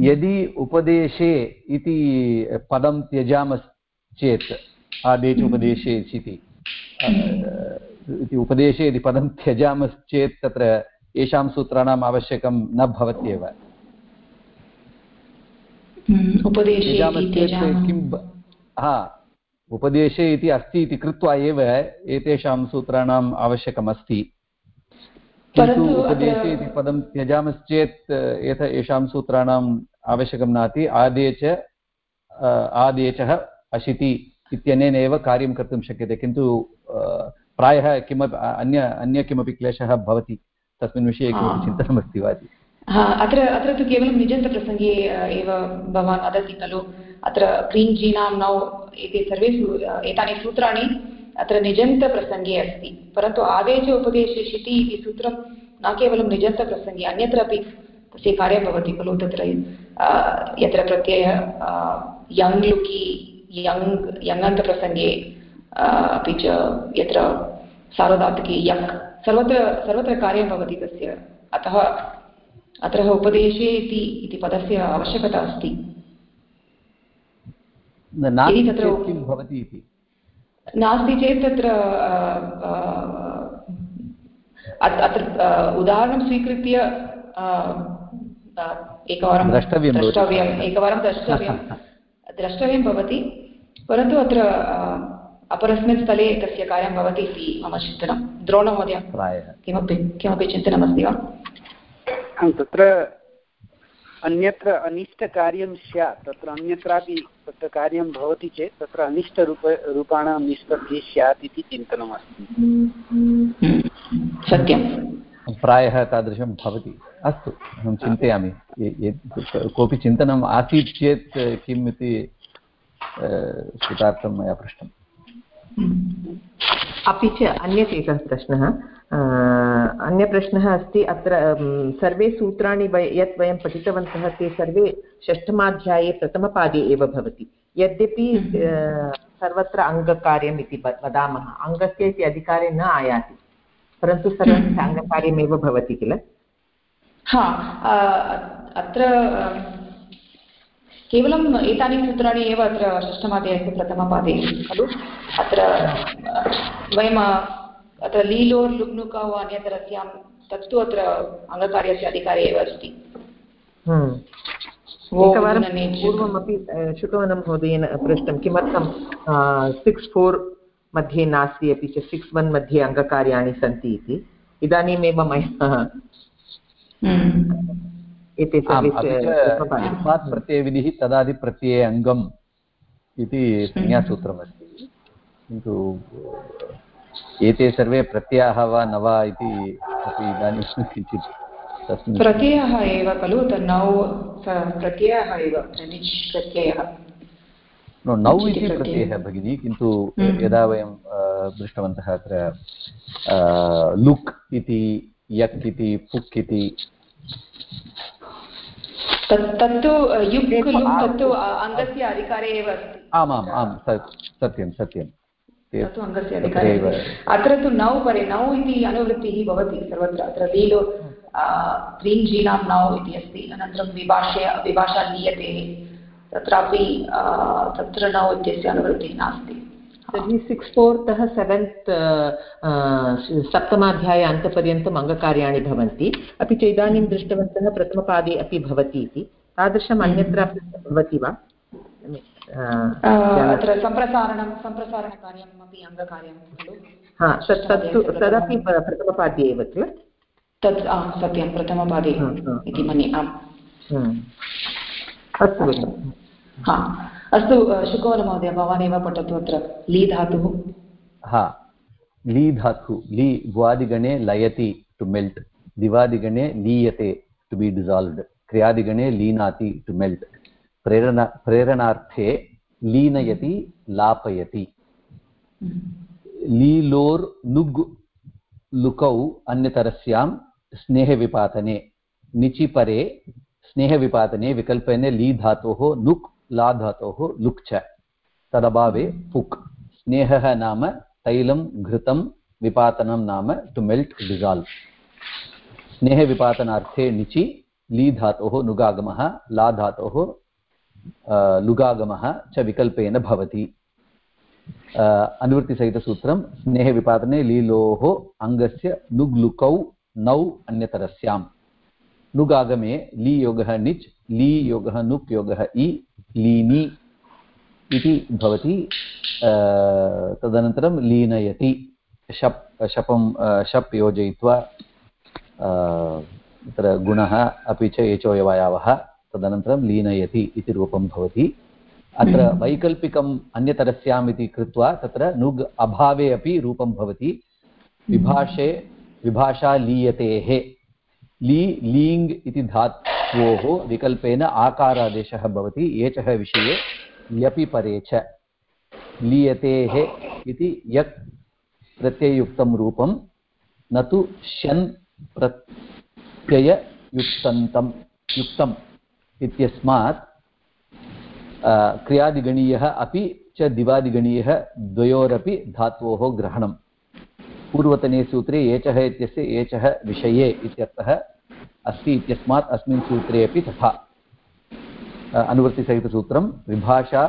यदि उपदेशे इति पदं त्यजामश्चेत् आदेश उपदेशे इति इति उपदेशे यदि पदं त्यजामश्चेत् तत्र येषां सूत्राणाम् आवश्यकं न भवत्येव। किं हा उपदेशे इति अस्ति इति कृत्वा एव एतेषां सूत्राणाम् आवश्यकमस्ति। किन्तु उपदेशे इति पदं त्यजामश्चेत् एत येषां सूत्राणाम् आवश्यकं नास्ति आदेश आदेशः अशिति इत्यनेन एव कार्यं कर्तुं शक्यते किन्तु प्रायः किमपि अन्य अन्य किमपि क्लेशः भवति तस्मिन् विषये किमपि चिन्तनमस्ति वा अत्र अत्र तु केवलं निजन्तप्रसङ्गे एव भवान् वदति खलु अत्र क्रीञ्जीनां नौ एते सर्वे एतानि सूत्राणि अत्र निजन्तप्रसङ्गे अस्ति। परन्तु आदेश उपदेशे शिति इति सूत्रं न केवलं निजन्तप्रसङ्गे अन्यत्र अपि तस्य कार्यं भवति खलु तत्र। यत्र प्रत्ययः यङ् लुकि यङ् यङन्तप्रसङ्गे अपि च यत्र सार्वधातुके यक् सर्वत्र सर्वत्र कार्यं भवति तस्य। अतः अत्र उपदेशे इति इति पदस्य आवश्यकता अस्ति। नास्ति चेत् तत्र अत्र उदाहरणं स्वीकृत्य एकवारं द्रष्टव्यम् एकवारं द्रष्टव्यं द्रष्टव्यं भवति परन्तु अत्र अपरस्मिन् स्थले तस्य कार्यं भवति इति मम चिन्तनं। द्रोणमहोदय किमपि किमपि चिन्तनमस्ति वा? तत्र अन्यत्र अनिष्टकार्यं स्यात् तत्र अन्यत्रापि तत्र कार्यं भवति चेत् तत्र अनिष्टरूप रूपाणां निष्पत्तिः स्यात् इति चिन्तनमस्ति। सत्यं प्रायः तादृशं भवति। अस्तु अहं चिन्तयामि। कोऽपि चिन्तनम् आसीत् चेत् किम् इति कृतार्थं मया पृष्टम्। अपि च अन्यत् एकः प्रश्नः। अन्यप्रश्नः अस्ति अत्र सर्वे सूत्राणि वय यत् वयं पठितवन्तः ते सर्वे षष्ठमाध्याये प्रथमपादे एव भवति। यद्यपि सर्वत्र अङ्गकार्यम् इति वदामः। अङ्गस्य इति अधिकारे न आयाति परन्तु सर्वस्य अङ्गकार्यमेव भवति किल? हा अत्र केवलम् एतानि सूत्राणि एव अत्र षष्ठमादेयस्य प्रथमपादे खलु। अत्र वयम् अत्र लीलोर् लुग्नुकौ अन्यतरस्यां तत्तु अत्र अङ्गकार्यस्य अधिकारे एव अस्ति। हम्म। एकवारं पूर्वमपि शुकवनं महोदयेन पृष्टं किमर्थं सिक्स् फोर् मध्ये नास्ति अपि च सिक्स् वन् मध्ये अङ्गकार्याणि सन्ति इति। इदानीमेव मया हम्म। एते प्रत्ययविधिः तदादिप्रत्यये अङ्गम् इति संज्ञासूत्रमस्ति। किन्तु एते सर्वे प्रत्ययाः वा न वा इति अपि इदानीं किञ्चित् प्रत्ययः एव खलु नौ प्रत्ययः एव प्रत्ययः नौ इति प्रत्ययः। भगिनी किन्तु हम्म। यदा वयं दृष्टवन्तः अत्र लुक् इति यक् इति पुक् इति। तत्तु युक् लुक् तत्तु अङ्गस्य अधिकारे एव अस्ति। आमाम् आम् सत्यं सत्यं तत्तु अङ्गस्य अधिकारे अत्र तु नौ परे नौ इति अनुवृत्तिः भवति सर्वत्र। अत्र लीलो त्रीञ्जीनां नौ इति अस्ति। अनन्तरं विभाषे विभाषा लीयते तत्रापि तत्र नौ इत्यस्य अनुवृत्तिः नास्ति। तर्हि सिक्स् फोर्तः सेवेन्त् सप्तमाध्याय अन्तपर्यन्तम् अङ्गकार्याणि भवन्ति। अपि च इदानीं दृष्टवन्तः प्रथमपादे अपि भवति इति। तादृशम् अन्यत्रापि भवति वा? अत्र सम्प्रसारणं सम्प्रसारणकार्यम् अपि अङ्गकार्यं खलु हा तत्तु तदपि प्रथमपादे एव किल तत् सत्यं प्रथमपादे इति मन्ये आम् अस्तु हा अस्तु शुकोलमहोदय भवान् पठतु अत्र ली धातुः हा ली धातु ली भुवादिगणे लयति टु मेल्ट् दिवादिगणे लीयते टु बि डिसाल्व्ड् क्रियादिगणे लीनाति टु मेल्ट् प्रेरणा, प्रेरणार्थे लीनयति, लापयति। लीलोर् नुग् लुकौ अन्यतरस्यां स्नेहविपातने, निचिपरे स्नेहविपातने विकल्पेन ली धातोः नुक् ला धातोः लुक् च। तदभावे पुक्। स्नेहः नाम तैलं, घृतं, विपातनं नाम टु मेल्ट् डिसाल्व् स्नेहविपातनार्थे निचि ली धातोः नुगागमः ला धातोः लुगागमः च विकल्पेन भवति। अनुवृत्तिसहितसूत्रं स्नेहविपातने लीलोः अङ्गस्य नुग्लुकौ नौ अन्यतरस्यां नुगागमे ली योगः निच् ली योगः नुक्, योगः इ, लीनि इति भवति। तदनन्तरं लीनयति। शप्, शपं शप् योजयित्वा तत्र गुणः अपि च एचोयवायावः। तदनन्तरं लीनयति इति रूपं भवति। अत्र हम्म। वैकल्पिकम् अन्यतरस्याम् इति कृत्वा तत्र नुग् अभावे अपि रूपं भवति। विभाषे विभाषा लीयतेः। ली लीङ् इति धात्वोः विकल्पेन आकारादेशः भवति। एचः विषये ल्यपि परे च। लीयतेः इति यक् प्रत्यययुक्तं रूपं। न तु शन् प्रत्यययुक्तन्तं युक्तम्। इत्यस्मात् क्रियादिगणीयः अपि च दिवादिगणीयः द्वयोरपि धात्वोः ग्रहणम्। पूर्वतने सूत्रे एचः इत्यस्य एचः विषये इत्यर्थः अस्ति इत्यस्मात् अस्मिन् सूत्रे अपि तथा। अनुवृत्तिसहितसूत्रं विभाषा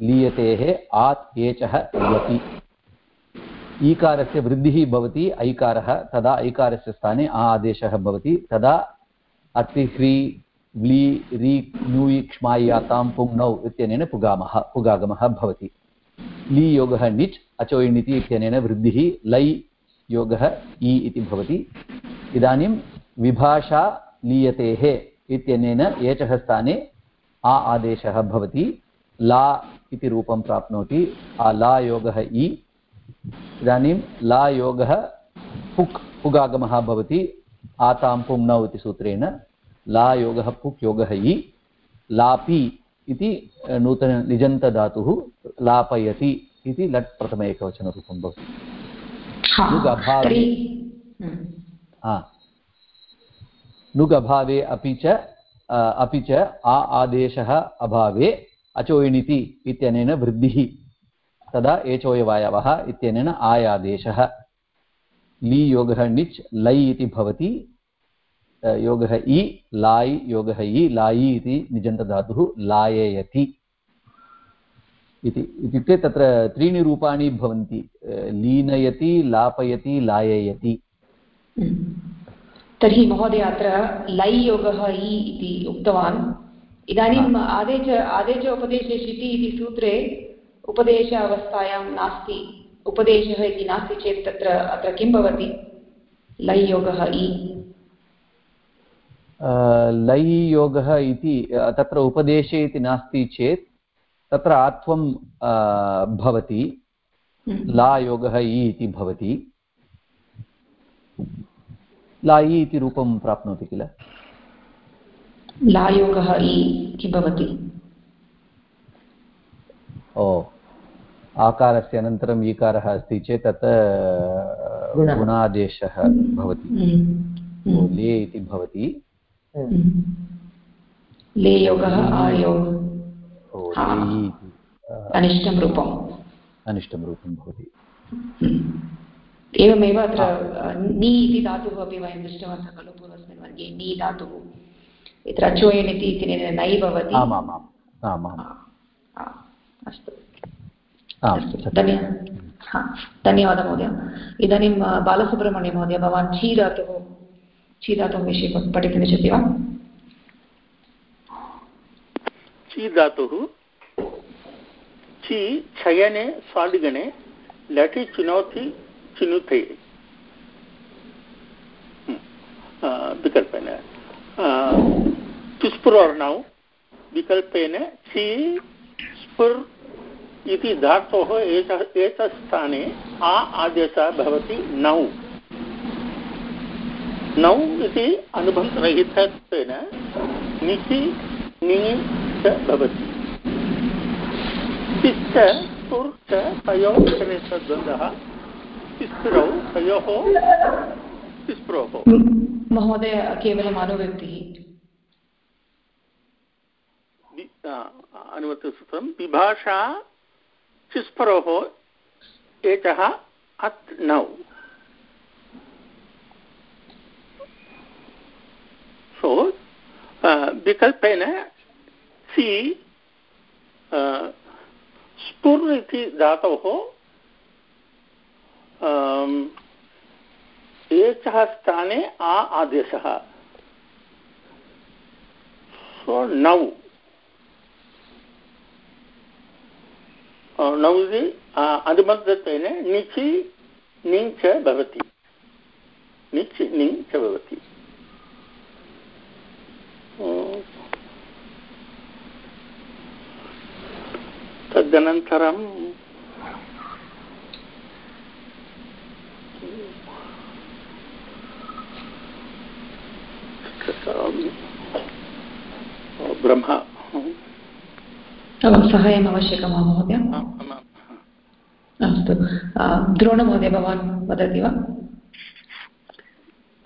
लीयतेः आत् एचः लियति ईकारस्य वृद्धिः भवति, ऐकारः तदा ऐकारस्य स्थाने आ आदेशः भवति, तदा अर्तिह्री व्ली री न्यूयि क्ष्मायातां पुङ्नौ इत्यनेन पुगामः, पुगागमः भवति। ली योगः निच् अचोयिणिति इत्यनेन वृद्धिः, लै योगः इ इति भवति। इदानीं विभाषा लीयतेः इत्यनेन एचः स्थाने आ आदेशः भवति। ला इति रूपं प्राप्नोति, आ ला योगः इ इदानीं ला योगः पुक्, पुगागमः भवति, आतां पुम्नौ इति सूत्रेण। ला योगः पुक् योगः इ लापि इति नूतन निजन्तधातुः लापयति इति लट् प्रथम एकवचनरूपं भवति। नुगभावे नुगभावे अपि च अपि च आ आदेशः अभावे अचोयिणिति इत्यनेन वृद्धिः। तदा एचोयवायवः इत्यनेन आयादेशः। ली योगः णिच् लै इति भवति। योगः इ लाय् योगः इ लायि इति निजन्तधातुः लाययति इति। इत्युक्ते तत्र त्रीणि रूपाणि भवन्ति लीनयति लापयति लाययति। तर्हि महोदय अत्र लै योगः इ इति उक्तवान्। इदानीम् आदेश आदेश उपदेशे शिति इति सूत्रे उपदेश अवस्थायां नास्ति उपदेशः इति नास्ति चेत् तत्र अत्र किं भवति? लै योगः इ। लै योगः इति तत्र उपदेशे इति नास्ति चेत् तत्र आत्वं भवति हम्म। ला योगः इ इति भवति। लायि इति रूपं प्राप्नोति किल? लायोगः इ भवति। ओ आकारस्य अनन्तरम् ईकारः अस्ति चेत् तत् गुणादेशः। भवति। हम्म। ले इति भवति। लेयोगः आयोग अनिष्टं रूपम् अनिष्टं रूपं भवति। एवमेव अत्र नि इति धातुः अपि वयं दृष्टवन्तः खलु पूर्वस्मिन् वर्गे। नि धातुः। यत्र अचोयन् इति इत्यनेन नै भवति अस्तु। धन्यवादः महोदय। इदानीं बालसुब्रह्मण्यं महोदय भवान् ची धातुः ची धातुः विषये पठितुम् इच्छति वा चीधातुः ची छयने स्वादिगणे लटि चुनौति चिनुते। विकल्पेन। विकल्पेन ची स्पुर् इति धातोः एतस्थाने आ आदेशः भवति नौ। नौ इति अनुबन्धरहितत्वेन निचि च भवति। तिश्च सुर् च तयोः तयोः महोदय केवलम् अनुवृत्तिः। अनुवर्तसूत्रं विभाषा चिस्परोः एकः अत् नौ। सो विकल्पेन सि स्पुर् इति धातोः एचः स्थाने आ आदेशः सो नौ नौ इति अनुबन्धत्वेन निचि निङ् च भवति निच् निङ् च भवति तदनन्तरं ब्रह्म। सहायम् आवश्यकं वा महोदय। अस्तु। द्रोणमहोदय भवान् वदति वा?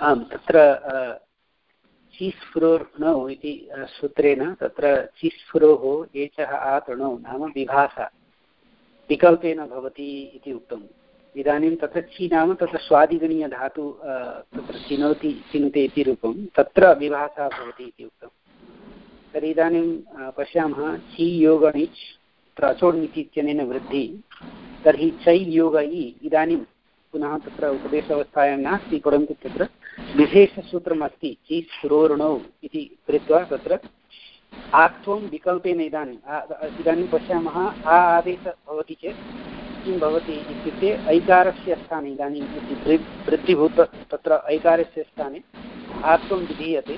आम् तत्र चिस्फुरोर्णौ इति सूत्रेण तत्र चिस्फुरोः एचः आतृणौ नाम विभाषा विकल्पेन भवति इति उक्तम्। इदानीं तत्र चि नाम तत्र स्वादिगणीयधातु तत्र चिनोति, चिनुते इति रूपं तत्र विभाषा भवति इति उक्तम्। तर्हि इदानीं पश्यामः, चि योगणिच् तत्र अचोड् इत्यनेन वृद्धि। तर्हि चै योग इदानीं पुनः तत्र उपदेशावस्थायां नास्ति, परन्तु तत्र विशेषसूत्रम् अस्ति चीस् पुरोर्णौ इति कृत्वा तत्र आत्वं विकल्पेन इदानीम् इदानीं पश्यामः, आ आदेशः भवति चेत् किं भवति इत्युक्ते ऐकारस्य स्थाने इदानीं वृद्धिभूत, तत्र ऐकारस्य स्थाने आत्वं विधीयते,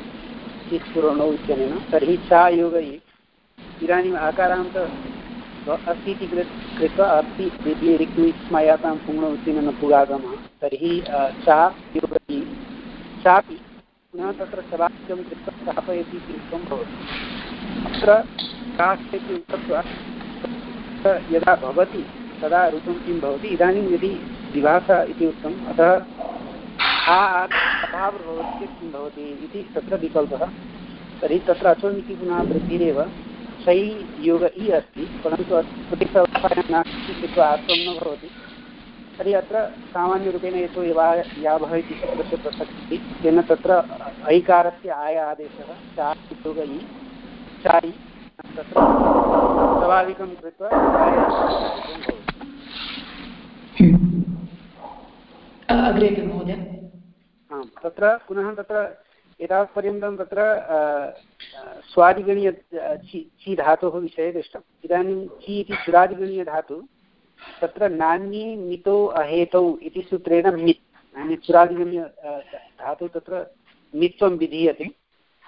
चीस् इत्यनेन, तर्हि चा योग इदानीम् आकारान्त अस्ति इति कृत्वा अस्ति ऋक्मि स्मयातां पुङ्णौ उत्तीर्णपुगागमः तर्हि चा योगी चापि पुनः तत्र शलाक्यं कृत्वा स्थापयति इति उक्तं भवति। अत्र काष्ठ इति उक्त्वा यदा भवति, तदा रूपं किं भवति? इदानीं यदि विभास इति उक्तम्, अतः आ अभावः भवति चेत् किं भवति इति तत्र विकल्पः। तर्हि तत्र अचोनिति पुनः वृद्धिरेव सै योग इ अस्ति, परन्तु अवस्थायां नास्ति, कृत्वा आत्वं न भवति। तर्हि अत्र सामान्यरूपेण यतो यवा इति सूत्रस्य प्रसक्तिः तेन तत्र ऐकारस्य आय आदेशः चा चायि तत्र स्वाभाविकं कृत्वा अग्रे महोदय? आम् तत्र पुनः तत्र एतावत्पर्यन्तं तत्र स्वादिगणीय चि चि धातोः विषये दृष्टम्। इदानीं चि इति तत्र नान्ये मितो अहेतौ इति सूत्रेण मित् चुरादिगणीय धातु तत्र मित्वं विधीयते।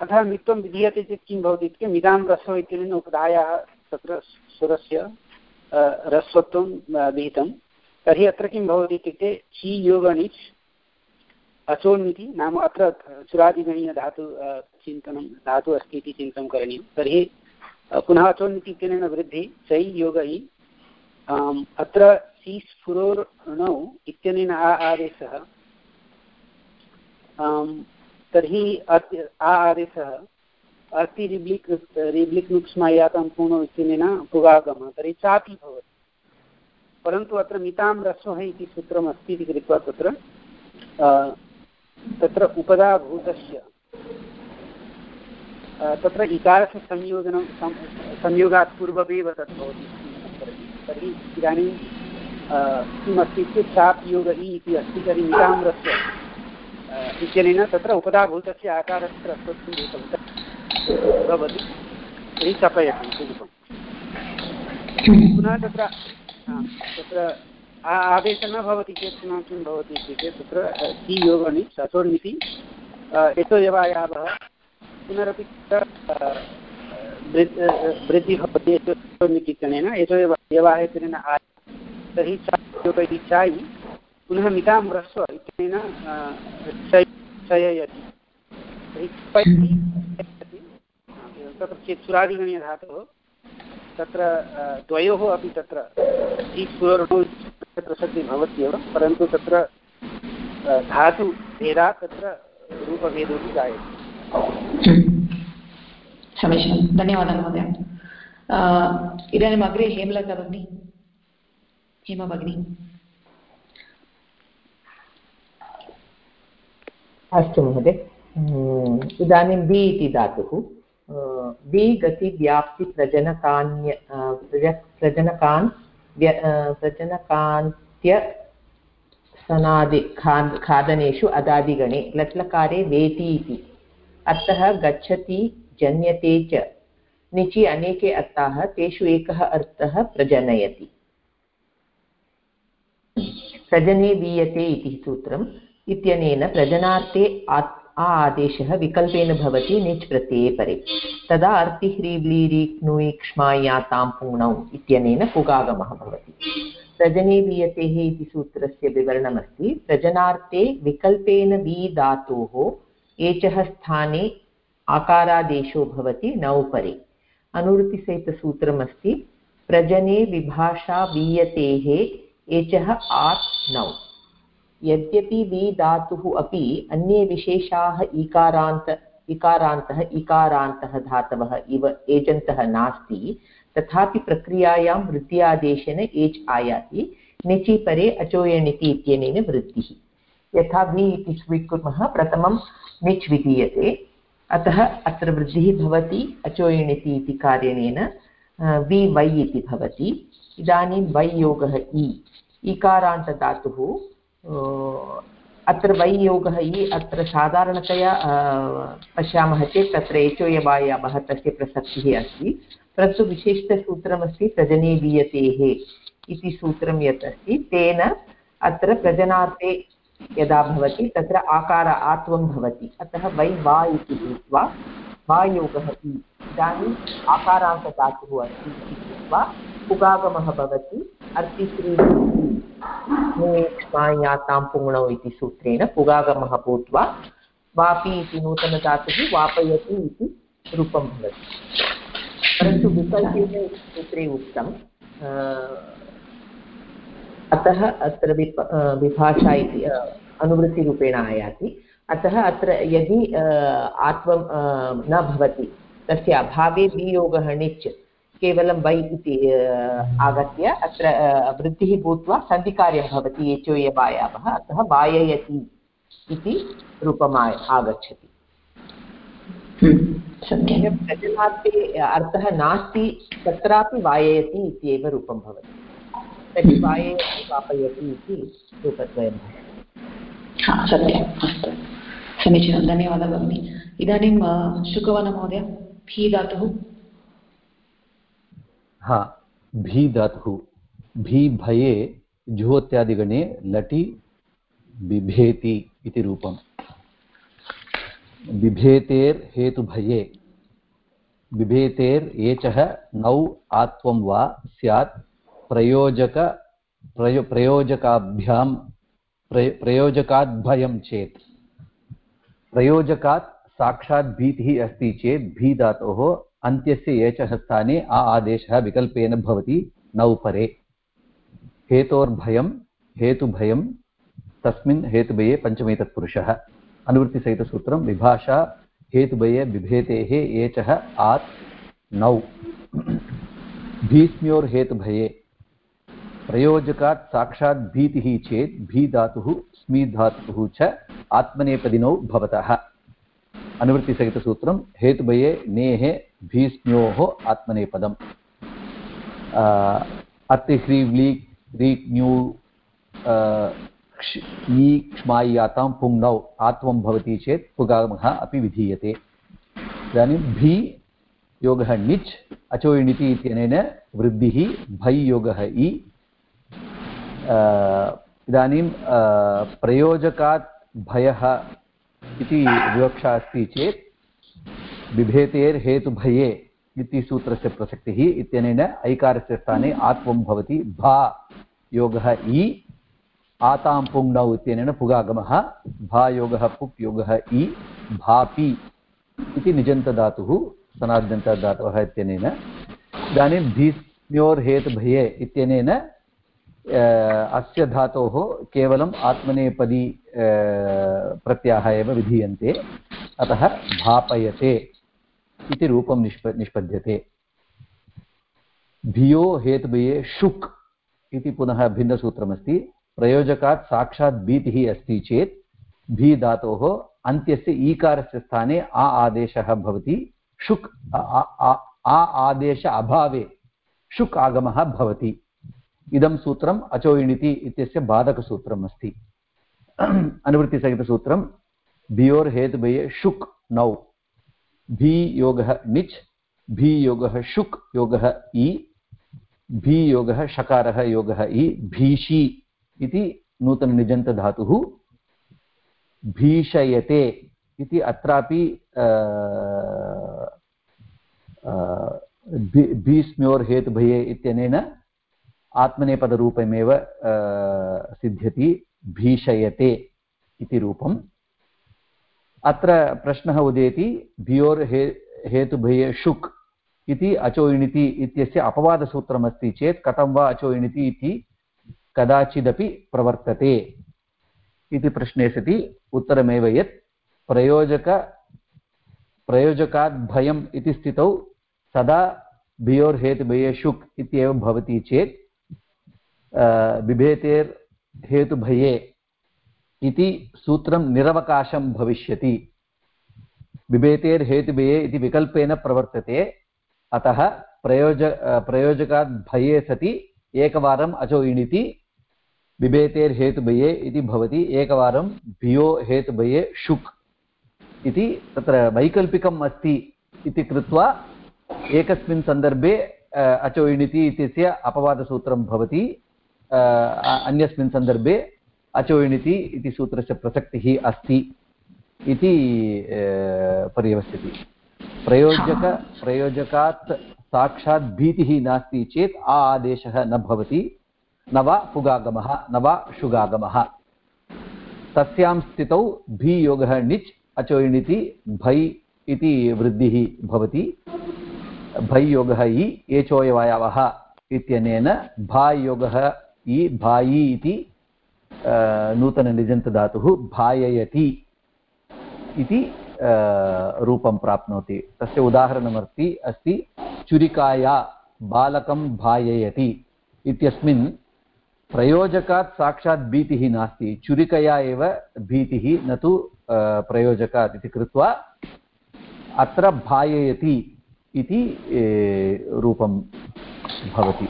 अतः मित्वं विधीयते चेत् किं भवति इत्युक्ते मिदां रस्व इत्यनेन उपधायाः तत्र सुरस्य रस्वत्वं विहितं। तर्हि अत्र किं भवति इत्युक्ते ची योगणिच् अचोन्निति नाम अत्र चुरादिगणीयधातु चिन्तनं, धातु अस्ति इति चिन्तनं करणीयं। तर्हि पुनः अचोन्निति इत्यनेन वृद्धि। चै योगै अत्र सी स्फुरोर्णौ इत्यनेन आ आदेशः। तर्हि आ आदेशः अस्ति रिब्लिक् रिब्लिक् नुक्ष्मायातं पूर्णौ इत्यनेन पुगागमः, तर्हि चापि भवति। परन्तु अत्र मितां रस्वः इति सूत्रमस्ति इति कृत्वा तत्र तत्र उपदाभूतस्य तत्र इकारस्य संयोजनं संयोगात् पूर्वमेव तत् भवति। तर्हि इदानीं किमस्ति चेत् चाप् योग इति अस्ति तर्हि मितां रस्व इत्यनेन तत्र उपदाभूतस्य आकारस्य रस्वत्वं भवति। तर्हि चपयति पुनः तत्र तत्र आदेशः न भवति चेत् पुनः किं भवति इत्युक्ते तत्र सि योगणि ससोर्मिति यतो यवायावः पुनरपि वृद्धिः भवति यतोर्मितिकणेन यतो एव यवायतनेन आ तर्हि चायि पुनः मितां ह्रस्व इत्यनेन तर्हि तत्र चेत् सुरादिगणीयधातुः, तत्र द्वयोः अपि तत्र प्रसक्तिः भवत्येव, परन्तु तत्र धातु भेदात् तत्र जायते। समीचीनं धन्यवादः महोदय। इदानीम् अग्रे हेमलता भगिनी। हेमा भगिनी। अस्तु महोदय। इदानीं बि इति धातुः। बि गतिव्याप्तिप्रजनकान्य प्रजनकान् प्रजनकान्त्य सनादि खा खादनेषु अदादिगणे लट्लकारे वेति इति। अर्थः गच्छति जन्यते च निचि अनेके अर्थाः, तेषु एकः अर्थः प्रजनयति। प्रजने दीयते इति सूत्रम् इत्यनेन प्रजनार्थे आ आदेशः विकल्पेन भवति निच् प्रत्यये परे। तदा अर्तिह्रीब्लीरीक्नुईक्ष्मायातां पूणौ इत्यनेन पुगागमः भवति। प्रजने दीयतेः इति सूत्रस्य विवरणमस्ति। प्रजनार्थे विकल्पेन वि धातोः एचः स्थाने आकारादेशो भवति, नौ परे अनुवृत्तिसहितसूत्रमस्ति, प्रजने विभाषा वीयतेः, एचः आत् नौ। यद्यपि वि धातुः अपि अन्ये विशेषाः इकारान्त इकारान्तः इकारान्तः धातवः इव एजन्तः नास्ति, तथापि प्रक्रियायां वृद्ध्यादेशेन एच् आयाति, निचि परे अचोयणिति इत्यनेन वृद्धिः यथा वि इति स्वीकुर्मः, प्रथमं निच् विधीयते। अतः अत्र वृद्धिः भवति अचोयणिति इति कार्यणेन वि, वै इति भवति। इदानीं वै योगः इ। इकारान्तधातुः अत्र वै योगः इ, अत्र साधारणतया पश्यामः चेत् तत्र एचोयवायावः तस्य प्रसक्तिः अस्ति। परन्तु विशिष्टसूत्रमस्ति प्रजने दीयतेः इति सूत्रं यत् अस्ति। तेन अत्र प्रजनार्थे यदा भवति, तत्र आकार आत्वं भवति। अतः वै वा इति कृत्वा वा योगः इ। इदानीम् आकारान्तधातुः अस्ति इति कृत्वा पुगागमः भवति, अर्तिश्री यातां पुङ्णौ इति सूत्रेण पुगागमः भूत्वा, वापि इति नूतनधातुः वापयति इति रूपं भवति। परन्तु विकल्पेन सूत्रे उक्तं अतः अत्र विप विभाषा इति अनुवृत्तिरूपेण आयाति। अतः अत्र यदि आत्वं न भवति तस्य अभावे वियोगः णिच् केवलं वै इति आगत्य अत्र वृद्धिः भूत्वा सन्धिकार्यं भवति एचोयवायावः अतः वाययति इति रूपम् आगच्छति। प्रजनार्थे अर्थः नास्ति तत्रापि वाययति इत्येव रूपं भवति। तर्हि वाययति वापयति इति रूपद्वयं हा सत्यम् अस्तु। समीचीनं, धन्यवादः भगिनि। इदानीं शुकवनमहोदय भी धातुः? हा, भी धातुः। भी भये जुहोत्यादिगणे लटि बिभेति इति रूपम्। बिभेतेर्हेतुभये बिभेतेर् एचः नौ आत्वं वा स्यात् प्रयोजक, प्रयो, प्रयोजकाभ्यां प्रयो प्रयोजकाद्भयं चेत्। प्रयोजकात् साक्षात् भीतिः अस्ति चेत् भी धातोः अन्त्यस्य एचः स्थाने आ आदेशः विकल्पेन भवति, नौ परे हेतोर्भयं, हेतुभयं, तस्मिन् हेतुभये पञ्चमेतत्पुरुषः। अनुवृत्तिसहितसूत्रं विभाषा, हेतुभये बिभेतेः एचः आत् नौ। भीष्म्योर्हेतुभये प्रयोजकात् साक्षात् भीतिः चेत् भी धातुः स्मी धातुः च आत्मनेपदिनौ भवतः। अनुवृत्तिसहितसूत्रं, हेतुभये नेः भीष्म्योः आत्मनेपदम्। अर्तिह्रीव्ली रीक् क्ष्मी क्ष्माय्यातां पुङ्नौ आत्वं भवति चेत् पुगामः अपि विधीयते। इदानीं भी, योगः णिच् अचोयिणिति इत्यनेन वृद्धिः, भै योगः इ इदानीं प्रयोजकात् भयः इति विवक्षा अस्ति चेत् बिभेतेर्हेतुभये इति सूत्रस्य प्रसक्तिः इत्यनेन ऐकारस्य स्थाने आत्वं भवति भा योगः इ आतां पुङ्नौ इत्यनेन पुगागमः भायोगः पुक् योगः इ भापि इति निजन्तधातुः सनाद्यन्तधातवः इत्यनेन। इदानीं भीष्म्योर्हेतुभये इत्यनेन अस्य धातोः केवलम् आत्मनेपदी प्रत्याह एव विधीयन्ते। अतः भापयते इति रूपं निष्प, निष्पद्यते। भियो हेतुभये शुक् इति पुनः भिन्नसूत्रमस्ति। प्रयोजकात् साक्षात् भीतिः अस्ति चेत् भी धातोः अन्त्यस्य ईकारस्य स्थाने आ आदेशः भवति। शुक् आ आदेश अभावे शुक् आगमः भवति। इदं सूत्रम् अचोयिणिति इत्यस्य बाधकसूत्रम् अस्ति। अनुवृत्तिसहितसूत्रं भियोर् हेतुभये शुक् नौ। भी योगः णिच् भी योगः शुक् योगः इ भी योगः शकारः योगः इ भीषी इति नूतननिजन्तधातुः भीषयते इति अत्रापि भीस्म्योर् हेतुभये इत्यनेन आत्मनेपदरूपमेव सिद्ध्यति, भीषयते इति रूपम्। अत्र प्रश्नः उदेति, भियोर् हे, हेतुभये शुक् इति अचोयिणिति इत्यस्य अपवादसूत्रमस्ति चेत् कथं वा अचोयिणिति इति कदाचिदपि प्रवर्तते इति प्रश्ने सति। उत्तरमेव यत्, प्रयोजक प्रयोजकात् भयम् इति स्थितौ सदा भियोर्हेतुभये शुक् इत्येव भवति चेत् बिभेतेर्हेतुभये इति सूत्रं निरवकाशं भविष्यति। बिभेतेर्हेतुभये इति विकल्पेन प्रवर्तते, अतः प्रयोज प्रयोजकात् भये सति एकवारम् अचो इणिति बिभेतेर्हेतुभये इति भवति, एकवारं भियो हेतुभये शुक् इति तत्र वैकल्पिकम् अस्ति इति कृत्वा एकस्मिन् सन्दर्भे अचो इणिति इत्यस्य अपवादसूत्रं भवति। अन्यस्मिन् सन्दर्भे अचो इणिति इति सूत्रस्य प्रसक्तिः अस्ति इति पर्यवस्यति। प्रयोजक, प्रयोजकात् साक्षात् भीतिः नास्ति चेत् आ आदेशः न भवति। न वा पुगागमः न वा शुगागमः। तस्यां स्थितौ भी योगः णिच् अचोयिणिति भै इति वृद्धिः भवति। भै योगः इ, एचोयवायावः इत्यनेन भायोगः इ भायि इति नूतननिजन्तधातुः भाययति इति रूपं प्राप्नोति तस्य उदाहरणमस्ति अस्ति चुरिकाया बालकं भाययति इत्यस्मिन् प्रयोजकात् साक्षात् भीतिः नास्ति चुरिकया एव भीतिः न तु प्रयोजकात् इति कृत्वा अत्र भाययति इति रूपं भवति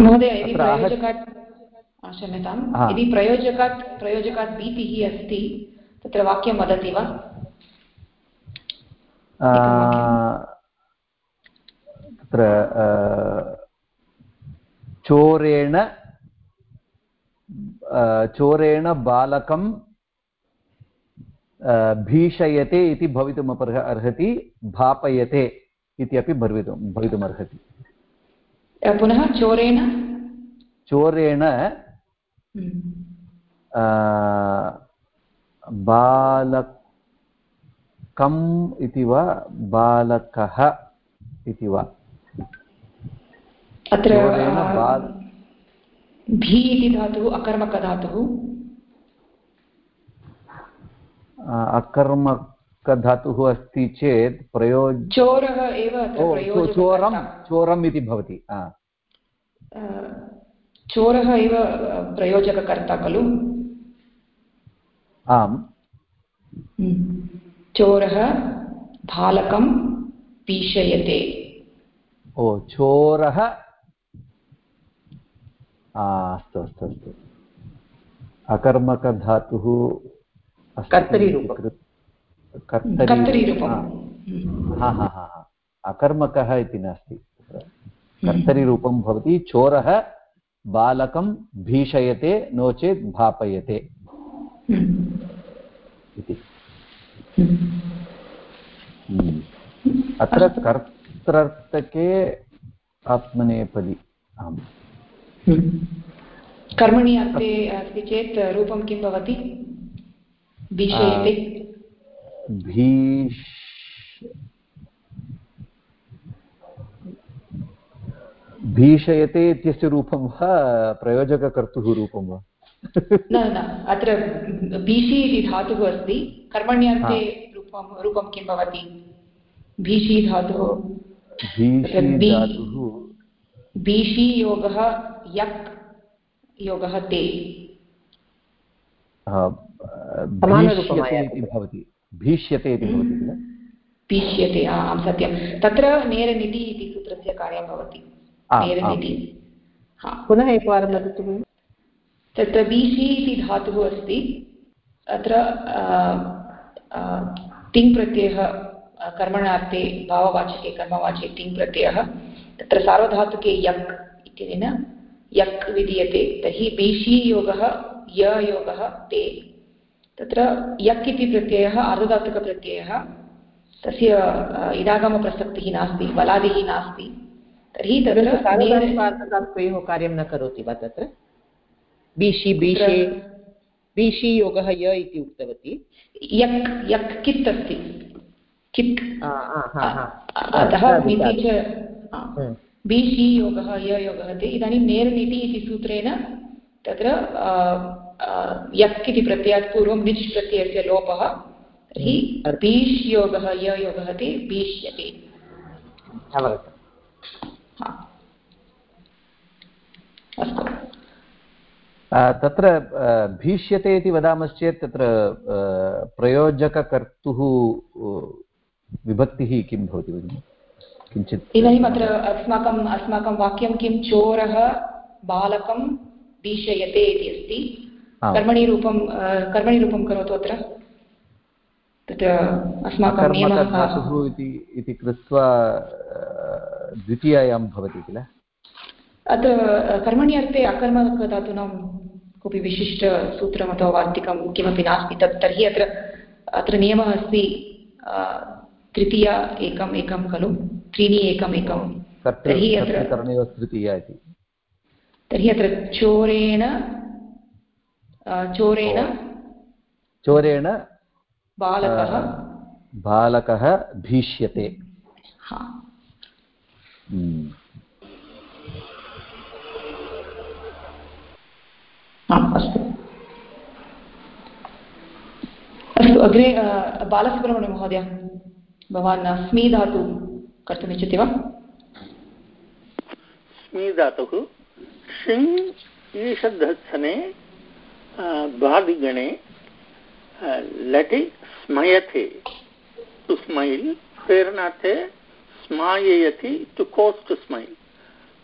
महोदय यदि प्रयोजकात् यदि प्रयोजकात् प्रयोजकात् भीतिः अस्ति तत्र वाक्यं वदति वा? तत्र चोरेण चोरेण बालकं भीषयते इति भवितुम् अर्हति भापयते इति अपि भवितुं भवितुमर्हति। पुनः चोरेण? चोरेण बालकम् इति वा बालकः इति वा? अत्र भी इति धातुः अकर्मकधातुः। अकर्मकधातुः अस्ति चेत् प्रयोज चोरः एव चोरं चोरम् इति भवति चोरः एव प्रयोजककर्ता खलु? आम्। चोरः बालकं पीषयते। ओ चोरः अस्तु अस्तु अस्तु। अकर्मकधातुः कर्तरीरूपं हा. हा हा अकर्मकः इति नास्ति. कर्तरीरूपं भवति चोरः बालकं भीषयते नो चेत् भापयते. इति. अत्र कर्तृर्थके आत्मनेपदि. आम्. कर्मणि अर्थे अस्ति चेत् रूपं किं भवति? भीषयते. भीष भीषयते इत्यस्य रूपं वा प्रयोजककर्तुः रूपं वा? न न अत्र भीषि इति धातुः अस्ति। कर्मण्यर्थे रूपं रूपं किं भवति? भीषि धातुः। भीषि योगः यक् योगः ते। इति भवति। भीष्यते इति भवति किल? भीष्यते आं सत्यं। तत्र नेरनिधि इति सूत्रस्य कार्यं भवति। नेरनिधि। पुनः एकवारं वदतु तत्र बीसि इति धातुः अस्ति। अत्र तिङ् प्रत्ययः कर्मणार्थे भाववाचके कर्मवाचके तिङ् प्रत्ययः। तत्र सार्वधातुके यक् इत्यनेन यक् विधीयते। तर्हि बीषि योगः य योगः ते। तत्र यक् इति प्रत्ययः अर्धधातुकप्रत्ययः तस्य इडागमप्रसक्तिः नास्ति बलादिः नास्ति। तर्हि तत्र कार्यं न करोति वा तत्र? बीषि बीषे बीषि योगः य इति उक्तवती। यक् यक् कित् अस्ति? कित्? अतः च बीषि योगः य योगः ते इदानीं नेरनिति इति सूत्रेण तत्र यक् इति प्रत्ययात् पूर्वं निच् प्रत्ययस्य लोपः तर्हि बीष् योगः य योगः ते भीष्यते। अस्तु। तत्र भीष्यते इति वदामश्चेत् तत्र प्रयोजककर्तुः विभक्तिः किं भवति भगिनि? किञ्चित् इदानीम् अत्र अस्माकम् अस्माकं वाक्यं किं? चोरः बालकं भीषयते इति अस्ति। कर्मणि रूपं कर्मणि रूपं करोतु अत्र। तत्र अस्माकं नियमः। इति कृत्वा द्वितीयायां भवति किल? अत्र कर्मणि अर्थे अकर्मकधातूनां कोऽपि विशिष्टसूत्रम् अथवा वार्तिकं किमपि नास्ति। तत् तर्हि अत्र अत्र नियमः अस्ति तृतीया एकम् एकं खलु त्रीणि एकम् एकं तर्हि अत्र तृतीया इति। तर्हि अत्र चोरेण चोरेण चोरेण बालकः बालकः भीष्यते हा हम्म। अस्तु अस्तु अग्रे बालसुब्रह्मण्यमहोदय भवान् स्मी धातु कर्तुमिच्छति वा स्मी धातुः शिङ् ईषद्धत्सने बादिगणे लटि स्मयते टु स्मैल्, प्रेरणार्थे स्माययति टु कोस् टु स्मैल्।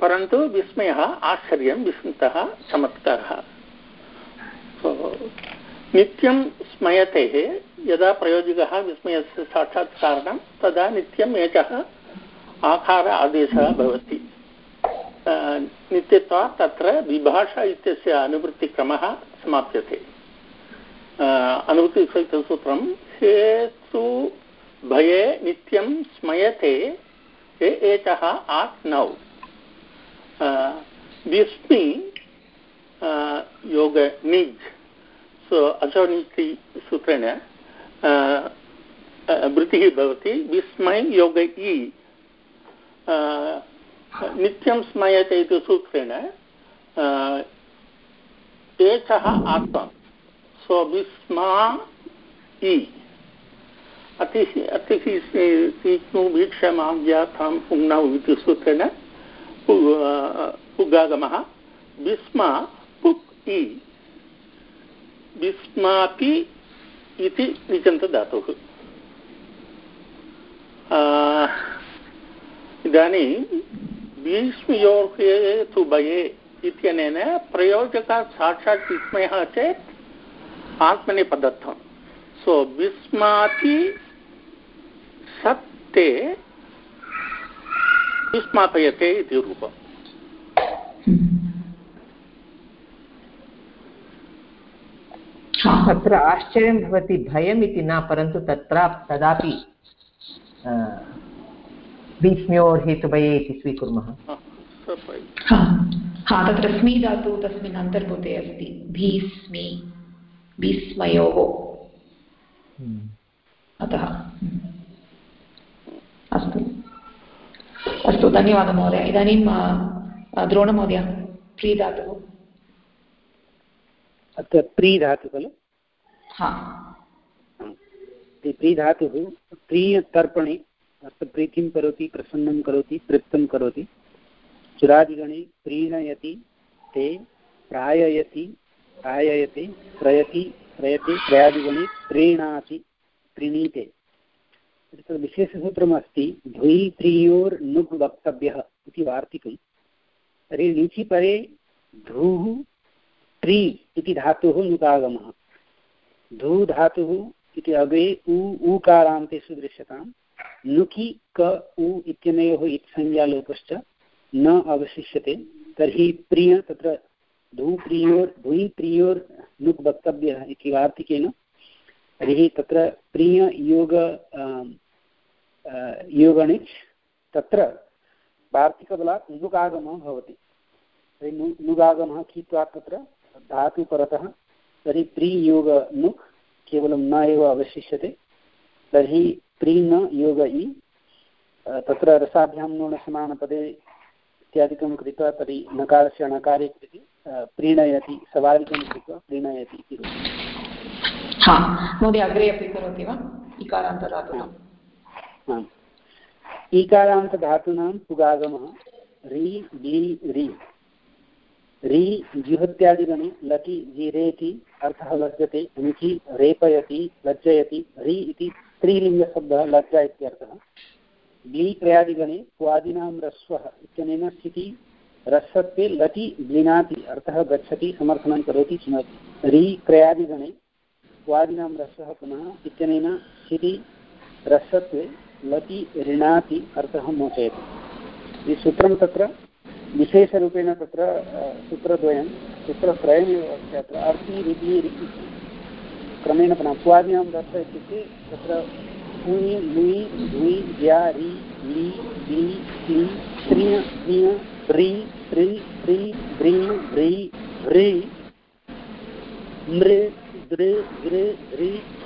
परन्तु विस्मयः, आश्चर्यं, विस्मितः, चमत्कारः। नित्यं स्मयतेः, यदा प्रयोजकः विस्मयस्य साक्षात् कारणं, तदा नित्यम् एकः आकार आदेशः भवति। नित्यत्वात् तत्र विभाषा इत्यस्य अनुवृत्तिक्रमः समाप्यते अनुवृत्तिसूत्रं हेतु भये नित्यं स्मयते ए एतः आत् नौ विस्मि योग निज्, सो अचोनिति सूत्रेण वृत्तिः भवति, विस्मय योग इ। नित्यं स्मयते इति सूत्रेण एषः आत्मा। सो विस्मा इ अतिः अतिः तीक्ष्णो पुङ्नौ इति सूत्रेण पुगागमः विस्मा पुक् इ। विस्मापि इति निचन्तधातुः अ, इदानीं भीष्मयोर्हेतुभये इत्यनेन प्रयोजकात् साक्षात् विस्मयः चेत् आत्मनेपदत्वं सो विस्मापि सत्ते विस्मापयते इति रूपम्। हा। तत्र आश्चर्यं भवति भयम् इति न परन्तु तत्र तदापि अ, भीष्म्योर् हेतुभये इति स्वीकुर्मः। हा, तत्र स्मी धातु तस्मिन् अन्तर्भूते अस्ति। भीस्मि भीस्मयोः। अतः। अस्तु। अस्तु धन्यवादः महोदय। इदानीं द्रोणमहोदय प्री धातुः। अत्र प्री धातु खलु? हा। ते प्री धातुः प्रीयतर्पणे अत्र प्रीतिं करोति प्रसन्नं करोति तृप्तं करोति। चुरादिगणे प्रीणयति, ते प्राययति, प्राययते प्रयति प्रयते प्रयादिगणे प्रीणाति प्रीणीते। तत्र विशेषसूत्रमस्ति द्वि त्रियोर्नुग् वक्तव्यः इति वार्तिकं तर्हि लीचि परे धूः त्रि इति धातुः नुकागमः धू धातुः इति अग्रे उ ऊकारान्तेषु दृश्यताम् नुकि क, उ इत्यनयोः इत्संज्ञालोपश्च न अवशिष्यते, तर्हि प्रिय तत्र धूप्रियोर् धुयि प्रियोर् नुक् वक्तव्यः इति वार्तिकेन। तर्हि तत्र प्रिययोग योगणिच्, तत्र वार्तिकबलात् नुगागमः भवति। तर्हि नु, नुगागमः कृत्वा तत्र धातुपरतः, तर्हि प्रियोग नुक् केवलं न एव अवशिष्यते। तर्हि प्रीण योग इ तत्र रसाभ्यां नूनसमानपदे इत्यादिकं कृत्वा तर्हि नकारस्य णकारे कृते प्रीणयति सवादिकं कृत्वा प्रीणयति इति हा महोदय अग्रे अपि करोति वा? आम्। ईकारान्तधातूनां पुगागमः। रि ब्लि रि। रि जुहत्यादिगणे लटि जिरेति अर्थः लज्जते रुचि रेपयति लज्जयति। रि इति स्त्रीलिङ्गशब्दः लज्जा इत्यर्थः। ब्लि क्रयादिगणे क्वादिनां रस्वः इत्यनेन स्थिति रस्वत्वे लति ब्लिनाति अर्थः गच्छति समर्थनं करोति चिनोति। रि क्रयादिगणे क्वादिनां रस्वः पुनः इत्यनेन स्थिति रसत्वे लति ऋणाति अर्थः मोचयति। इति सूत्रं तत्र विशेषरूपेण तत्र सूत्रद्वयं, सूत्रत्रयमेव अस्ति अत्र। अर्थी रिधि क्रमेण पुनः स्वादिनां रस इत्युक्ते तत्र ऊञि लुयि धुयि ज्या रि लि लि क्लि त्रिय धिय व्रि त्रि त्रि व्रि व्रि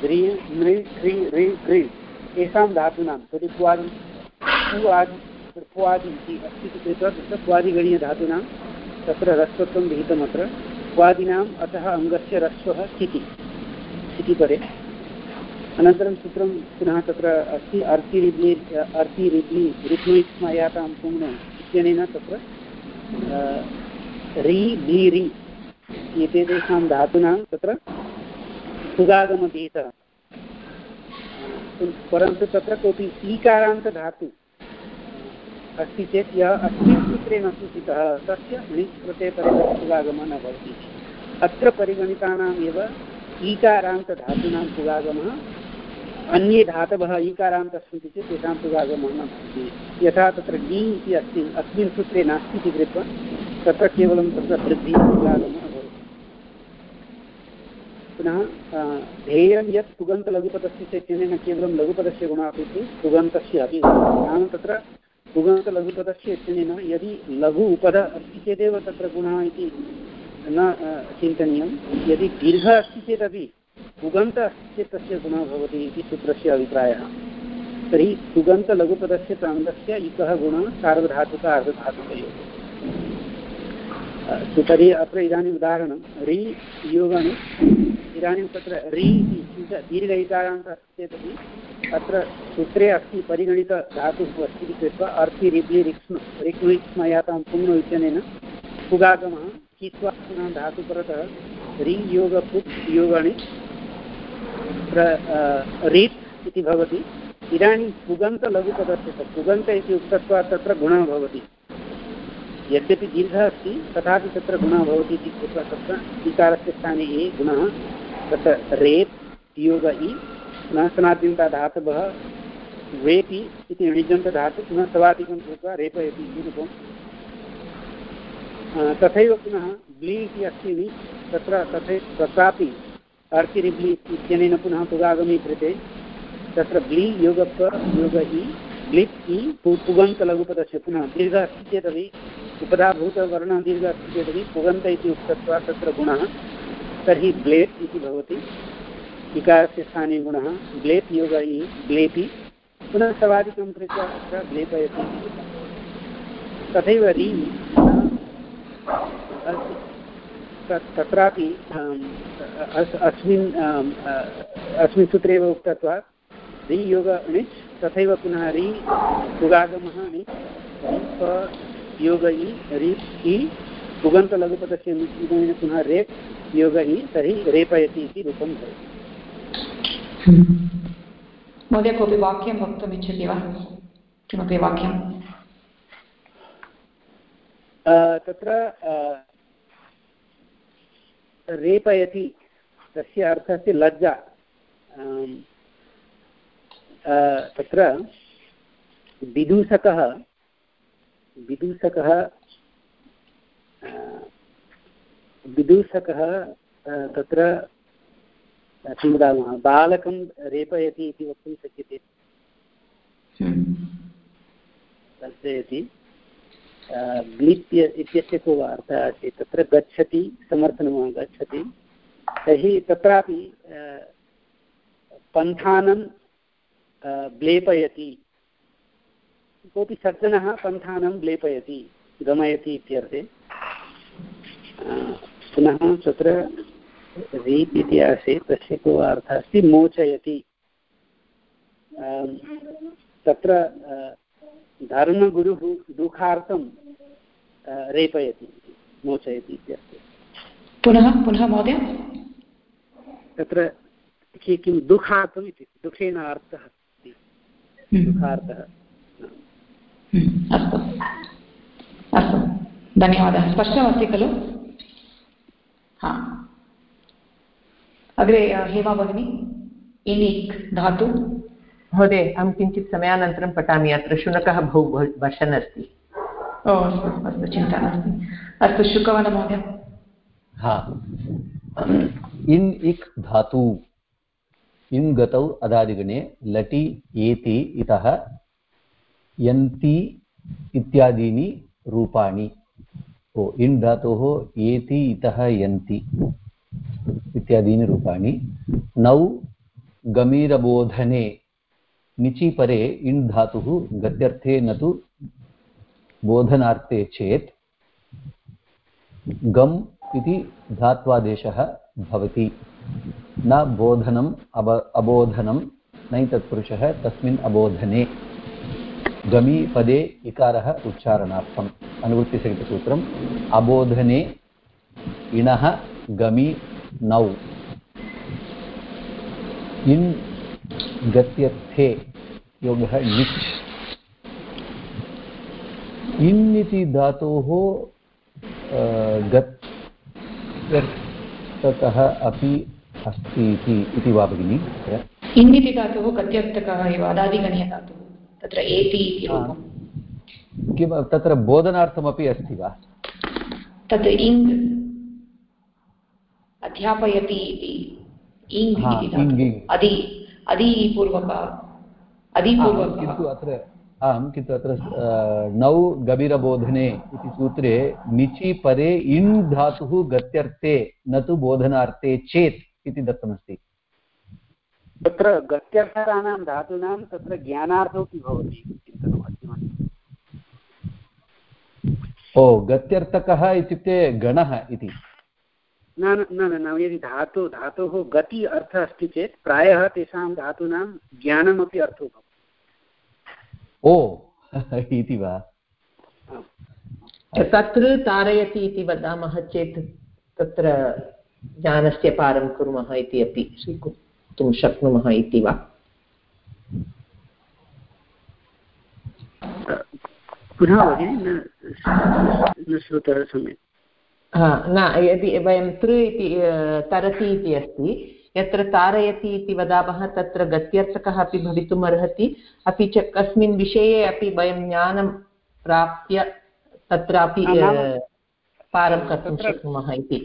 व्रि मृ ह्रि ऋ घृ एषां धातूनां इति अस्ति कृत्वा तत्र रस्वत्वं विहितमत्र अतः अङ्गस्य रस्वः चिति चितिपरे अनन्तरं सूत्रं पुनः तत्र अस्ति अर्तिरिब्लि अर्तिरिब्लि ऋत्मयित्मयातां पुङ्नो इत्यनेन तत्र रि ब्लि रि एतेषां धातूनां तत्र सुगागमभीतः परन्तु तत्र कोऽपि ईकारान्तधातु अस्ति चेत् यः अस्मिन् सूत्रे न सूचितः, तस्य णिच् कृते सुगागमः न भवति। अत्र परिगणितानाम् एव ईकारान्तधातूनां सुगागमः अन्ये धातवः ईकारान्तः सन्ति चेत् तेषां सुगागमः न भवति। यथा तत्र डी इति अस्ति, अस्मिन् सूत्रे नास्ति इति कृत्वा तत्र केवलं तत्र वृद्धिः सुगागमः पुनः ध्येयं यत् पुगन्तलघुपदस्य चैतन्येन केवलं लघुपदस्य गुणः अपि पुगन्तस्य अपि नाम तत्र यदि लघु उपद अस्ति चेदेव तत्र गुणः इति न चिन्तनीयं। यदि दीर्घः अस्ति चेदपि पुगन्तः अस्ति तस्य गुणः भवति इति सूत्रस्य अभिप्रायः। तर्हि पुगन्तलघुपदस्य प्रान्तस्य इकः गुणः सार्वधातुक अर्धधातुकयोः तर्हि अत्र इदानीम् उदाहरणं, रि योगणि इदानीं तत्र रि इति अत्र सूत्रे अस्ति परिगणितधातुः अस्ति इति कृत्वा अर्थि रिब्लि रिक्ष्म पुङ्नो इत्यनेन पुगागमः चित्वा रि, योग पुक् योगणि रीत् इति भवति। इदानीं पुगन्तलघुपदस्य पुगन्त इति उक्तत्वात् तत्र गुणः भवति। यद्यपि दीर्घः अस्ति, तथापि तत्र गुणः भवति इति कृत्वा तत्र इकारस्य स्थाने ये गुणः तत्र रेप्, योग इ पुनः सनाद्यन्ताधातवः वेपि इति णिजन्तधातु पुनः सवादिकं कृत्वा रेपयति तथैव पुनः ब्लि इति अस्ति तत्र तथैव अर्तिरिब्लि इत्यनेन पुनः पुगागमी कृते तत्र ब्लि योगत्व योग इ ब्लिप् इ पुगन्तलघुपदस्य पुनः दीर्घ अस्ति चेदपि उपधाभूतवर्णः दीर्घ अस्ति चेदपि पुगन्त इति उक्तत्वा तत्र गुणः। तर्हि ब्लेट् इति भवति। इकारस्य स्थाने गुणः। ब्लेप् योग इ ब्लेपि पुनः सवादिकं कृत्वा तत्र ब्लेपयति तथैव रि तत्रापि अस्मिन् अस्मिन् सूत्रे एव उक्तत्वात् रि योग णिच् तथैव पुनः रि पुगागमः णिच् योग इ रि इ पुगन्तलघुपदस्य इदानीं पुनः रेप् योग इ तर्हि रेपयति इति रूपं भवति। महोदय कोऽपि वाक्यं वक्तुम् इच्छति वा? किमपि वाक्यं? तत्र रेपयति तस्य अर्थः अस्ति लज्जा तत्र विदूषकः विदूषकः विदूषकः तत्र किं वदामः बालकं रेपयति इति वक्तुं शक्यते। दर्शयति। ग्लिप् इत्यस्य को अर्थः अस्ति, तत्र गच्छति, समर्थनं गच्छति तर्हि तत्रापि पन्थानं ब्लेपयति। कोऽपि सज्जनः पन्थानं ब्लेपयति, गमयति इत्यर्थे। पुनः तत्र रीप् इति आसीत्, तस्य को अर्थः अस्ति, मोचयति। तत्र धर्मगुरुः दुःखार्थं रेपयति मोचयति इत्यर्थे। पुनः पुनः महोदय? तत्र किं दुःखार्थम् इति दुःखेन अर्थः अस्ति। दुःखार्थः। अस्तु। अस्तु। धन्यवादः। स्पष्टमस्ति खलु? हा। अग्रे हेमा भगिनी इनिक् धातु। महोदय अहं किञ्चित् समयानन्तरं पठामि अत्र शुनकः बहु वर्षन् अस्ति। ओ अस्तु अस्तु चिन्ता नास्ति। अस्तु शुकवनमहोदय हा। इन् इक् धातु इन् गतौ अदादिगणे लटि एति इतः यन्ति इत्यादीनि रूपाणि। ओ इन् धातोः एति इतः यन्ति इत्यादीनि रूपाणि। नौ गमीरबोधने निचि परे इण् धातुः गत्यर्थे न तु बोधनार्थे चेत् गम् इति धात्वादेशः भवति। न बोधनम् अब अबोधनं नैतत्पुरुषः तस्मिन् अबोधने। गमी पदे इकारः उच्चारणार्थम्। अनुवृत्तिसहितसूत्रम् अबोधने इणः गमि नौ। इन् गत्यर्थे। योगः णिच् इन् इति धातोः गत्यर्थकः अपि अस्ति इति वा भगिनि? इन् इति धातुः गत्यर्थकः एव अदादिगणीयधातुः तत्र एति किं तत्र बोधनार्थमपि अस्ति वा? तत् इङ् अध्यापयति इति। इङ् इति अदि अधिपूर्वक अधिपूर्वक किन्तु अत्र आम् किन्तु अत्र नौ गभीरबोधने इति सूत्रे निचि परे इण् धातुः गत्यर्थे न तु बोधनार्थे चेत् इति दत्तमस्ति। तत्र गत्यर्थकानां धातूनां तत्र ज्ञानार्थोऽपि भवति? ओ गत्यर्थकः इत्युक्ते गणः इति। न न न यदि धातु धातोः गति अर्थः अस्ति चेत् प्रायः तेषां धातूनां ज्ञानमपि अर्थो भवति। ओ इति वा? तत्र तारयति इति वदामः चेत् तत्र ज्ञानस्य पारं कुर्मः इति अपि स्वीकर्तुं शक्नुमः इति वा? पुनः भगिनि न श्रुतः सम्यक्। न यदि वयं तृ इति तरति इति अस्ति यत्र तारयति इति वदामः तत्र गत्यर्थकः अपि भवितुम् अर्हति अपि च कस्मिन् विषये अपि वयं ज्ञानं प्राप्य तत्रापि पारं कर्तुं शक्नुमः इति।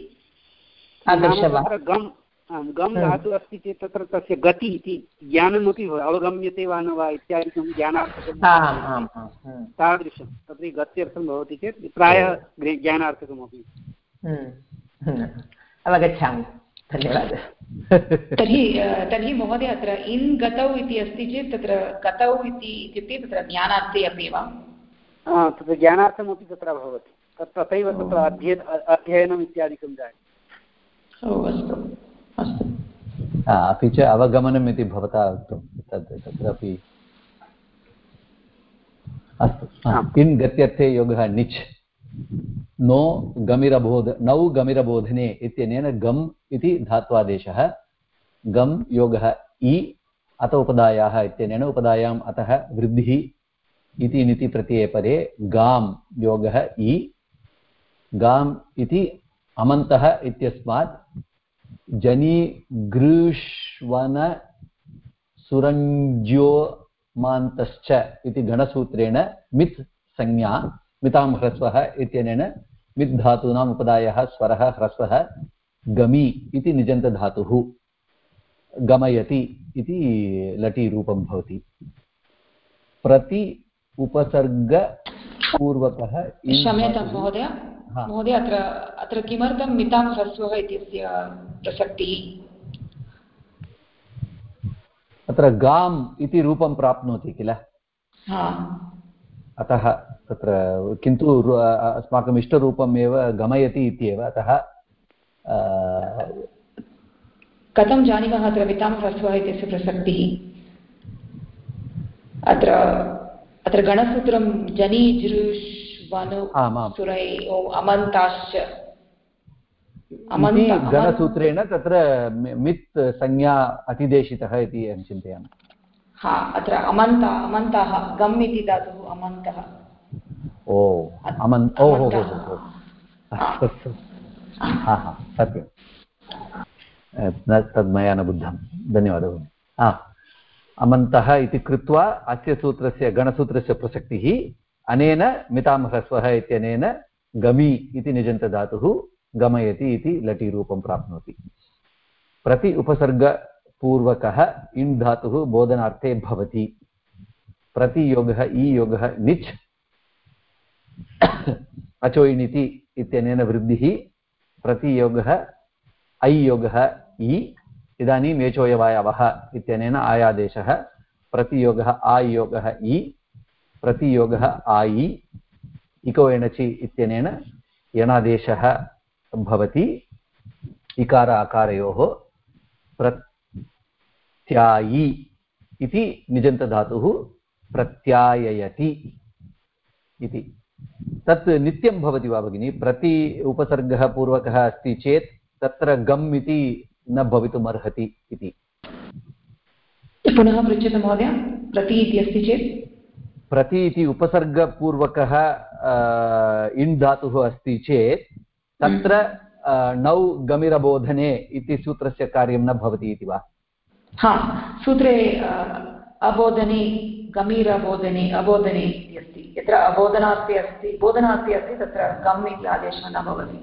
तादृशः गम् गम् धातुः अस्ति चेत् तत्र तस्य गति इति ज्ञानमपि अवगम्यते वा न वा इत्यादिकं ज्ञानार्थकं तादृशं। तत्र गत्यर्थं भवति चेत् प्रायः ज्ञानार्थकमपि। अवगच्छामि। धन्यवादः। तर्हि तर्हि महोदय अत्र इन् गतौ इति अस्ति चेत् तत्र गतौ इति इत्युक्ते तत्र ज्ञानार्थे अपि वा? तत्र ज्ञानार्थमपि तत्र भवति। तत् तथैव तत्र अध्ययनम् इत्यादिकं जायते। अस्तु। अस्तु। अपि च अवगमनम् इति भवता उक्तं तत् तत्रापि अस्तु। गत्यर्थे योगः निच्? नो गमिरबोध नौ गमिरबोधने इत्यनेन गम् इति धात्वादेशः। गम् योगः इ अत उपदायाः इत्यनेन उपदायाम् अतः वृद्धिः इति निति प्रत्यये गाम् योगः इ गाम् इति अमन्तः इत्यस्मात् जनी गृष्वन सुरञ्ज्योमान्तश्च इति गणसूत्रेण मित् संज्ञा मितां ह्रस्वः इत्यनेन मित् धातूनाम् उपदायः स्वरः ह्रस्वः गमि इति निजन्तधातुः गमयति इति लटीरूपं भवति। प्रति उपसर्गपूर्वकः क्षम्यतां महोदय। महोदय अत्र अत्र किमर्थं मितां ह्रस्वः इत्यस्य प्रसक्तिः? अत्र गाम् इति रूपं प्राप्नोति किल? अतः तत्र किन्तु अस्माकम् इष्टरूपम् एव गमयति इत्येव अतः कथं जानीमः अत्र वितां ह्रस्वः इत्यस्य प्रसक्तिः? अत्र अत्र गणसूत्रं जनि जृष्वनु सुरै अमन्ताश्च। गणसूत्रेण तत्र मित् संज्ञा अतिदेशितः इति अहं चिन्तयामि। हा अत्र अमन्त अमन्तः गम् इति धातुः अमन्तः। ओ अमन् ओ हो हो हो हा। हा। सत्यं तद् मया न बुद्धं धन्यवादः हा। अमन्तः इति कृत्वा अस्य सूत्रस्य गणसूत्रस्य प्रसक्तिः अनेन मितां ह्रस्वः इत्यनेन गमि इति निजन्तधातुः गमयति इति लटीरूपं प्राप्नोति। प्रति उपसर्गपूर्वकः इण् धातुः बोधनार्थे भवति। प्रतियोगः ईयोगः निच् अचोयिणिति इत्यनेन वृद्धिः। प्रतियोगः ऐ इ इदानीम् एचोयवायवः इत्यनेन आयादेशः। प्रतियोगः आयोगः इ प्रतियोगः आयि इको एणचि इत्यनेन यणादेशः भवति। इकार अकारयोः प्रत्यायि इति निजन्तधातुः प्रत्याययति इति। तत् नित्यं भवति वा भगिनि? प्रति उपसर्गः पूर्वकः अस्ति चेत् तत्र गम् इति न भवितुम् अर्हति इति। पुनः पृच्छतु महोदय, प्रति इति अस्ति चेत्? प्रति इति उपसर्गपूर्वकः इण् धातुः अस्ति चेत् तत्र नौ गमिरबोधने इति सूत्रस्य कार्यं न भवति इति वा? हा सूत्रे अबोधने गमीरबोधने अबोधने इति अस्ति। यत्र अबोधनास्ति अस्ति बोधनास्ति अस्ति तत्र गम् इति आदेशः न भवति।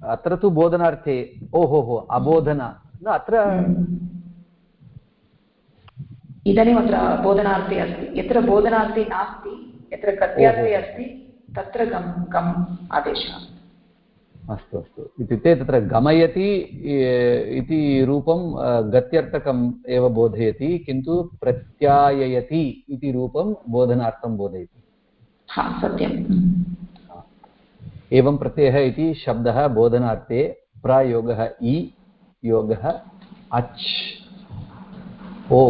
अत्र तु बोधनार्थे ओहो हो अबोधन। न अत्र इदानीम् अत्र बोधनार्थे अस्ति। यत्र बोधनार्थे नास्ति यत्र गत्यार्थे अस्ति तत्र गम् गम् आदेशः। अस्तु अस्तु। इत्युक्ते तत्र गमयति इति रूपं गत्यर्थकम् एव बोधयति किन्तु प्रत्याययति इति रूपं बोधनार्थं बोधयति। हा सत्यम्। एवं प्रत्ययः इति शब्दः बोधनार्थे प्रायोगः इ योगः अच् ओ।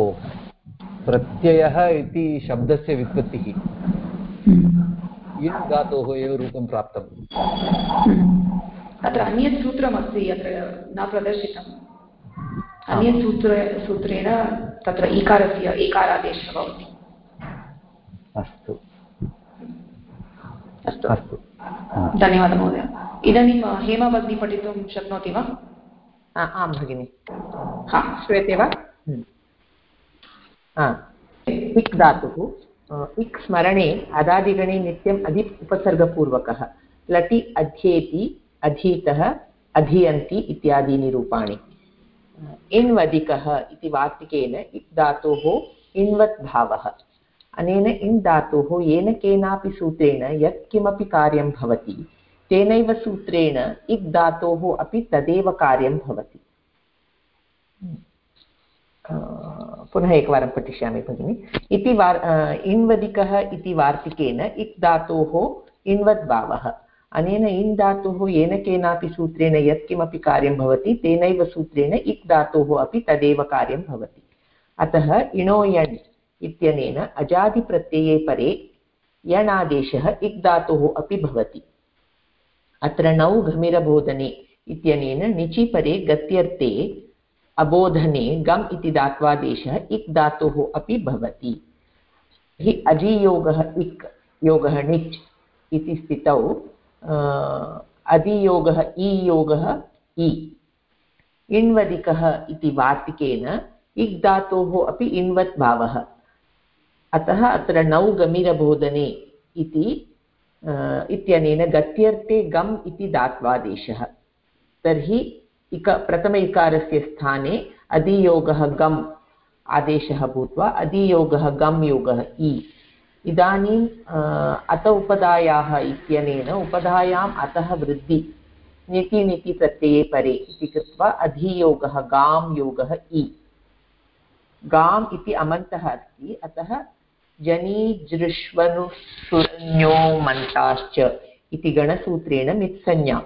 प्रत्ययः इति शब्दस्य व्युत्पत्तिः। इन् धातोः एव रूपं प्राप्तम्। अत्र अन्यत् सूत्रमस्ति अत्र न प्रदर्शितम्। अन्यत् सूत्र सूत्रेण तत्र इकारस्य एकारादेशः भवति। अस्तु। अस्तु। अस्तु। धन्यवादः महोदय। इदानीं हेमा भगिनी पठितुं शक्नोति वा? आं भगिनि। हा? श्रूयते वा? इक् धातुः इक् स्मरणे अदादिगणे नित्यम् अधि, उपसर्गपूर्वकः। लटि अध्येति, अधीतः, अधीयन्ति इत्यादीनि रूपाणि इण्वधिकः इति वार्तिकेन इक् धातोः इण्वत् भावः अनेन इन् धातोः येन केनापि सूत्रेण यत्किमपि कार्यं भवति, तेनैव सूत्रेण इक् धातोः अपि तदेव कार्यं भवति। पुनः एकवारं पठिष्यामि भगिनि। इति वार् इण्वदिकः इति वार्तिकेन इक् धातोः इण्वद् भावः अनेन इन् धातुः येन केनापि सूत्रेण यत्किमपि कार्यं भवति, तेनैव सूत्रेण इक् धातोः अपि तदेव कार्यं भवति। अतः इणो यण् इत्यनेन अजादिप्रत्यये परे यणादेशः इक् धातुः अपि भवति। अत्र नौ घमिरबोधने इत्यनेन निचि परे गत्यर्थे अबोधने गम् इति धात्वादेशः इक् धातुः अपि भवति। हि अजियोगः इक् योगः णिच् इति स्थितौ अधियोगः ईयोगः इ इण्वदिकः इति वार्तिकेन इक् धातोः अपि इण्वत् भावः। अतः अत्र नौ गमिरबोधने इति इत्यनेन गत्यर्थे गम् इति तर्हि इक प्रथम इकारस्य स्थाने अधियोगः गम् आदेशः भूत्वा अधियोगः गम् योगः इ इदानीम् अत उपधायाः इत्यनेन उपधायाम् अतः वृद्धि, निति निति प्रत्यये परे इति कृत्वा अधियोगः गां योगः इ गाम् इति अमन्तः अस्ति, अतः जनीजृष्वनुसुन्यो मन्ताश्च इति गणसूत्रेण मित्संज्ञा।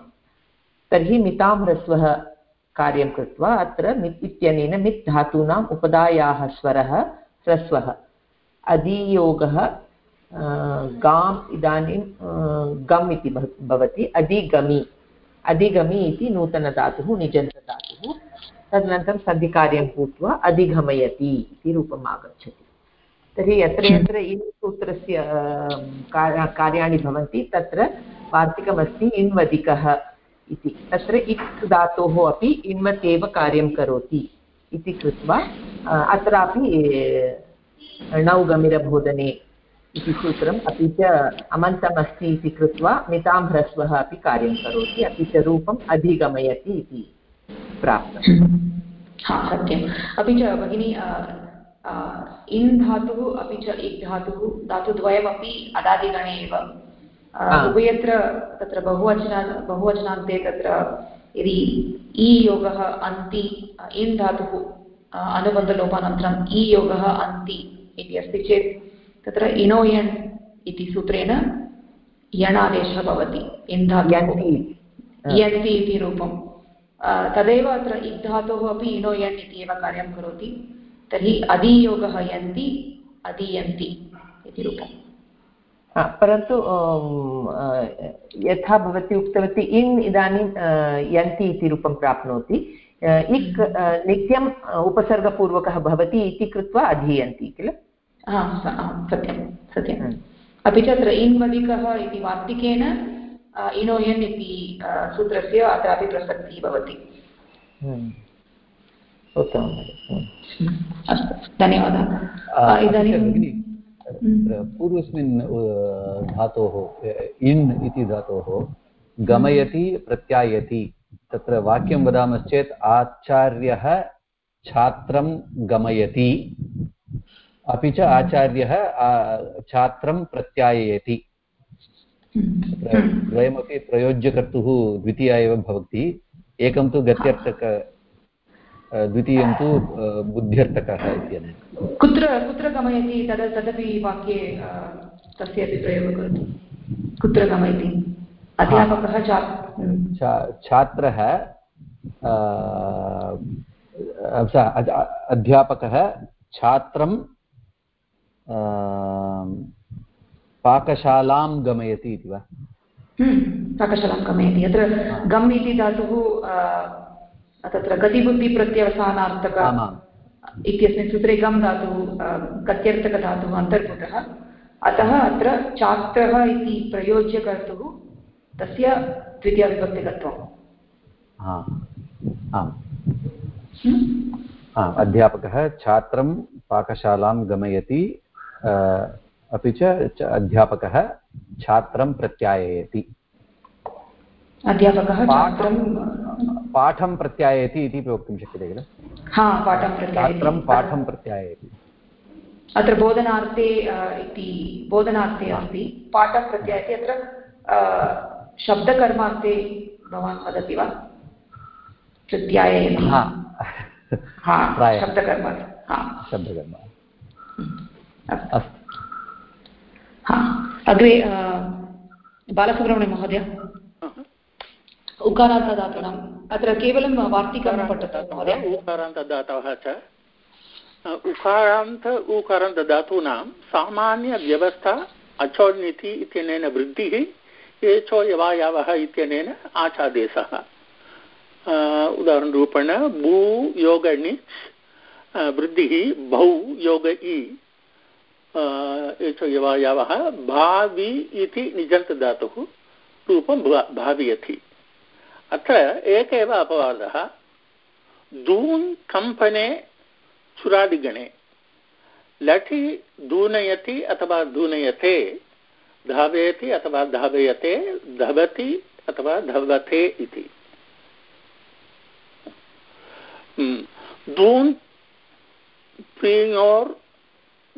तर्हि मितां कार्यं कृत्वा अत्र मित् इत्यनेन मित् धातूनाम् उपधायाः स्वरः ह्रस्वः। अधियोगः गाम् इदानीं गम् इति भवति अधिगमि अधिगमि इति नूतनधातुः निजन्तधातुः। तदनन्तरं सन्धिकार्यं भूत्वा अधिगमयति इति रूपम् आगच्छति। तर्हि यत्र यत्र इन् सूत्रस्य कार्याणि भवन्ति तत्र वार्तिकमस्ति इन्वधिकः। इति। तत्र इक् धातोः अपि इन्वत् एव कार्यं करोति इति कृत्वा अत्रापि नौगमिरबोधने इति सूत्रम् अपि च अमन्तम् अस्ति इति कृत्वा मितां ह्रस्वः अपि कार्यं करोति, अपि च रूपम् अधिगमयति इति प्राप्तम् हा, सत्यम्। अपि च भगिनी इन् धातुः, अपि च इक् धातुः, धातुद्वयमपि अदादिगणे एव उभयत्र तत्र बहुवचना बहुवचनान्ते तत्र यदि इ योगः अन्ति इन् धातुः अनुबन्धलोपानन्तरम् योगः अन्ति इति अस्ति चेत् तत्र इनो यण् इति सूत्रेण यणादेशः भवति इन् धातुः. यन्ति इति रूपं तदेव अत्र धातोः अपि इनो यण् इति एव कार्यं करोति तर्हि अधियोगः यन्ति अधीयन्ति इति रूपम्. परन्तु यथा भवती उक्तवती इन् इदानीं यन्ति इति रूपं प्राप्नोति इक् नित्यम् उपसर्गपूर्वकः भवति इति कृत्वा अधीयन्ति किल सत्यं सत्यम् अपि च अत्र इन्वदिकः इति वार्तिकेन इनोयन् इति सूत्रस्य अत्रापि प्रसक्तिः भवति. उत्तमं अस्तु धन्यवादः इदानीं पूर्वस्मिन् धातोः इन् इति धातोः गमयति प्रत्यायति। तत्र वाक्यं वदामश्चेत् आचार्यः छात्रं गमयति। अपि च आचार्यः छात्रं प्रत्याययति। द्वयमपि प्रयोज्यकर्तुः द्वितीया एव भवति। एकं तु गत्यर्थक द्वितीयं तु बुद्ध्यर्थकः इत्यनेन कुत्र कुत्र गमयति तद् तदपि वाक्ये तस्य अपि प्रयोगः करोतु। कुत्र गमयति? अध्यापकः छात्रः अध्यापकः छात्रं पाकशालां गमयति इति वा? पाकशालां गमयति। अत्र गम् इति धातुः तत्र गतिबुद्धिप्रत्यवसानार्थक इत्यस्मिन् सूत्रे गम् धातुः गत्यर्थकधातुः अन्तर्भूतः अतः अत्र छात्रः इति प्रयोज्यकर्तुः तस्य द्वितीयविभक्तिकत्वम्। अध्यापकः छात्रं पाकशालां गमयति अपि च अध्यापकः छात्रं प्रत्याययति। अध्यापकः पाठं प्रत्याययति इति वक्तुं शक्यते किल? छात्रं पाठं प्रत्याययति अत्र बोधनार्थे इति बोधनार्थे अस्ति। पाठं प्रत्यायति अत्र शब्दकर्मार्थे भवान् वदति वा? प्रत्याययति शब्दकर्म। शब्दकर्म अस्तु। अग्रे बालसुब्रह्मण्यमहोदय उकारान्तदातूनाम्। अत्र केवलं वार्तिकं उकारान्त उकारान्तदातूनां सामान्यव्यवस्था, अचोन्निति इत्यनेन वृद्धिः एचो यवायावः इत्यनेन आचादेशः उदाहरणरूपेण, भू योग णिच् वृद्धिः भौ योग इ। एचो यवायावः भावि इति निजन्तधातुः रूपं भावयति। अत्र एक एव अपवादः, दून् कम्पने चुरादिगणे। लठि दूनयति अथवा दूनयते, धावयति अथवा धावयते, धवति अथवा धवते इति। दून् प्रियोर्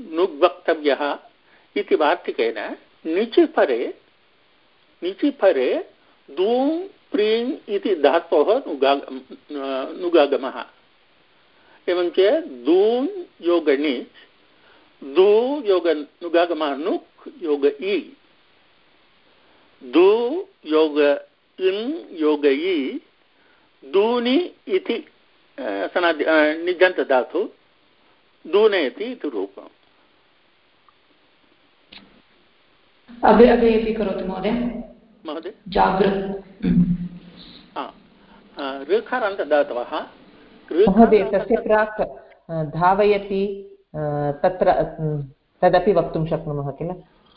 नुग् इति वार्तिकेन निचि परे, निचि दून् प्रीङ् इति धातोः नुगा नुगागमः। एवञ्च दून् योगणिच् दू योग नुगागमः नुक् योग इ। दू योग इन् योग इ दूनि इति सनादि निजन्तधातु दूनयति इति रूपम्। अग्रे अग्रे अपि करोतु महोदय। महोदय? महोदय तस्य प्राक् धावयति तत्र तदपि वक्तुं शक्नुमः किल?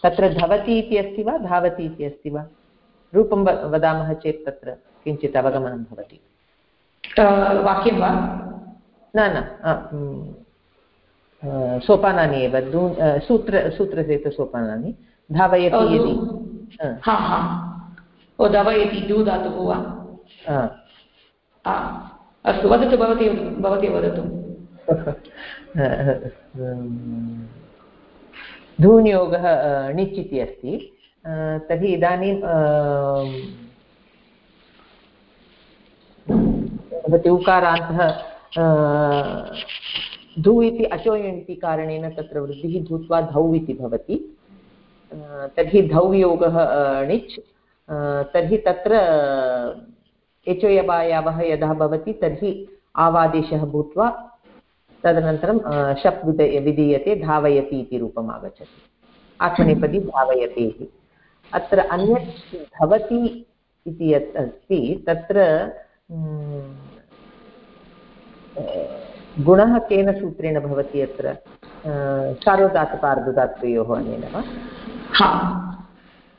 तत्र धवति इति अस्ति वा धावति इति अस्ति वा? रूपं वदामः चेत् तत्र किञ्चित् अवगमनं भवति। वाक्यं वा? न न सोपानानि एव। दू सूत्र सूत्रसहितसोपानानि धावयति यदि हा हा। ओ धावयति दू धातुः वा? अस्तु, वदतु, भवती भवती वदतु. धूनियोगः णिच् इति अस्ति. तर्हि इदानीं भवति उकारान्तः धु इति अचो इति कारणेन तत्र वृद्धिः भूत्वा धौ इति भवति. तर्हि धौयोगः णिच् तर्हि तत्र एचोयवायावः यदा भवति तर्हि आवादेशः भूत्वा तदनन्तरं शप् विधीयते धावयति इति रूपम् आगच्छति। आत्मनेपदी धावयति इति। अत्र अन्यत् भवति इति यत् अस्ति तत्र गुणः केन सूत्रेण भवति अत्र? सार्वधातुकार्धधातुयोः अनेन वा?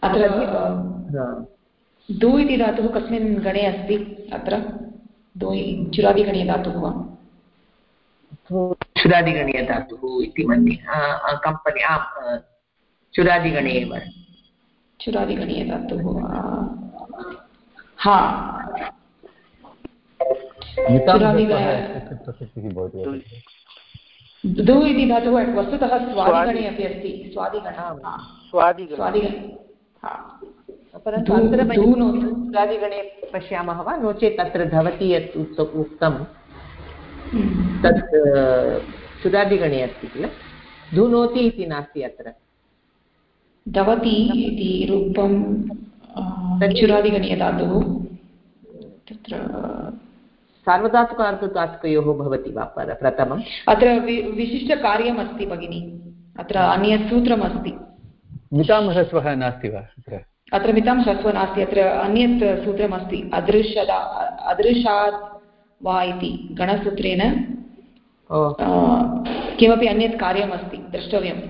अत्र दु इति धातुः कस्मिन् गणे अस्ति अत्र चुरादिगणीयधातुः वा चुरादिगणीयधातुः इति मन्ये। कंपनी आम् चुरादिगणे एव। चुरादिगणीयधातुः हा। दु इति धातुः वस्तुतः स्वादिगणे अपि अस्ति। स्वादिगण स्वादिगण। परन्तु अत्र चुरादिगणे पश्यामः वा? नो चेत् अत्र धवति यत् उक्तं तत् चुरादिगणे अस्ति किल? धुनोति इति नास्ति अत्र। धवति इति रूपं चुरादिगणीयधातुः तत्र भवति वा प्रथमम् अत्र विशिष्टकार्यम् अस्ति भगिनि। अत्र अन्यत् सूत्रम् अस्ति मितामहस्वः नास्ति वा अत्र? मितांशस्व नास्ति अत्र अन्यत् सूत्रमस्ति अदृशदा अदृशात् वा इति गणसूत्रेण किमपि अन्यत् कार्यमस्ति द्रष्टव्यम्।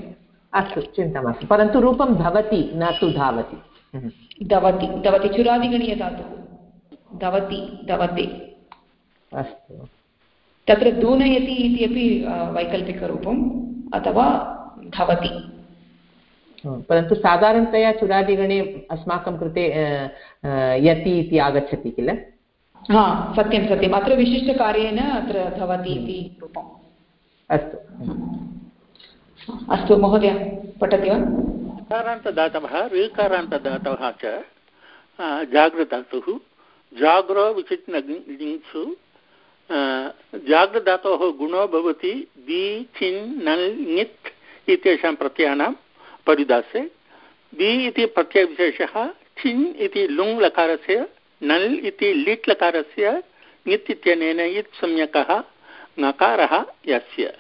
अस्तु चिन्ता मास्तु। परन्तु रूपं धवति न तु धावति। धवति धवति चुरादिगणीयधातुः। धवति धवते। अस्तु। तत्र दूनयति इति अपि वैकल्पिकरूपम् अथवा धवति। परन्तु साधारणतया चुरादिगणे अस्माकं कृते यति इति आगच्छति किल? हा सत्यं सत्यम् अत्र विशिष्टकार्येण अत्र भवति इति रूपम्। अस्तु। अस्तु महोदय पठति वा? ऋकारान्तदातवः ऋकारान्तदातवः च जागृधातुः जाग्रो विचित्नलिङ्सु जागृधातोः गुणो भवति दि चिन् नल् ङित् इत्येषां प्रत्ययानां परिदासे दि इति प्रत्ययविशेषः छिन् इति लुङ् लकारस्य, नल् इति लिट् लकारस्य, ङित् इत्यनेन इत् सम्यकः, ङकारः यस्य।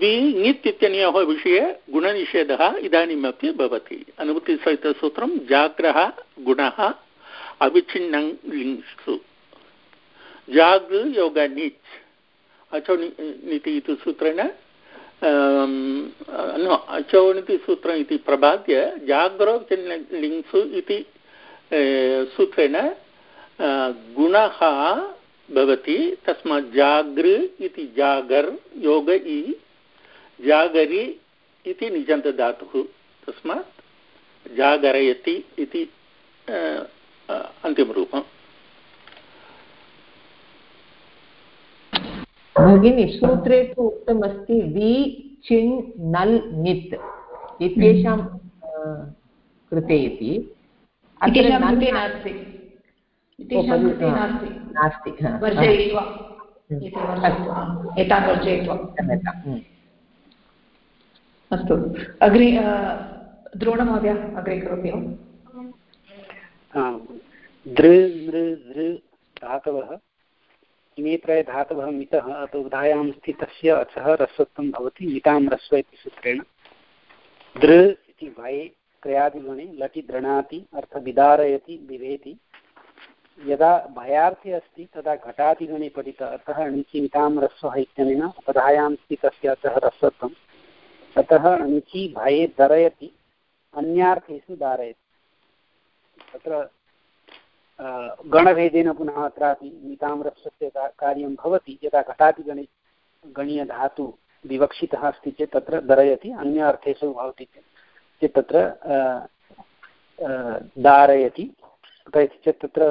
दि ङित् इत्यनयोः विषये गुणनिषेधः इदानीमपि भवति। अनुभूतिसहितसूत्रं जाग्रः गुणः अविच्छिन्नं लिङ्सु जाग् योग निच् अचौनिति इति सूत्रेण अचौनिति सूत्रम् इति प्रबाद्य जाग्रो इति सूत्रेण गुणः भवति, तस्मात् जागृ इति जागर्, योग इ, जागरि इति निजन्तधातुः तस्मात् जागरयति इति अन्तिमरूपम्। भगिनि सूत्रे तु उक्तमस्ति वि चिन् नल् नित् इत्येषां कृते इति। नास्ति। वर्जयित्वा। अस्तु। अग्रे द्रोणमहोदय अग्रे करोति वा? दृ नृ धृ धातवः इमे त्रय धातवः मितः अत उधायां स्थितस्य अचः रस्वत्वं भवति, मितां रस्व इति सूत्रेण। दृ इति भये क्रयादिगणे लटि दृणाति अर्थविदारयति बिभेति। यदा भयार्थे अस्ति, तदा घटादिगणे पठित, अतः अणिचि मितां रस्वः इत्यनेन उपधायां स्थितस्य अचः रस्वत्वम् अतः अणिचि भये दरयति, अन्यार्थेषु दारयति। तत्र गणभेदेन पुनः अत्रापि नीताम्रस्य कार्यं भवति यदा घटादिगणे गणीयधातु विवक्षितः अस्ति चेत् तत्र दरयति अन्य अर्थेषु भवति चेत् तत्र धारयति कथयति चेत् तत्र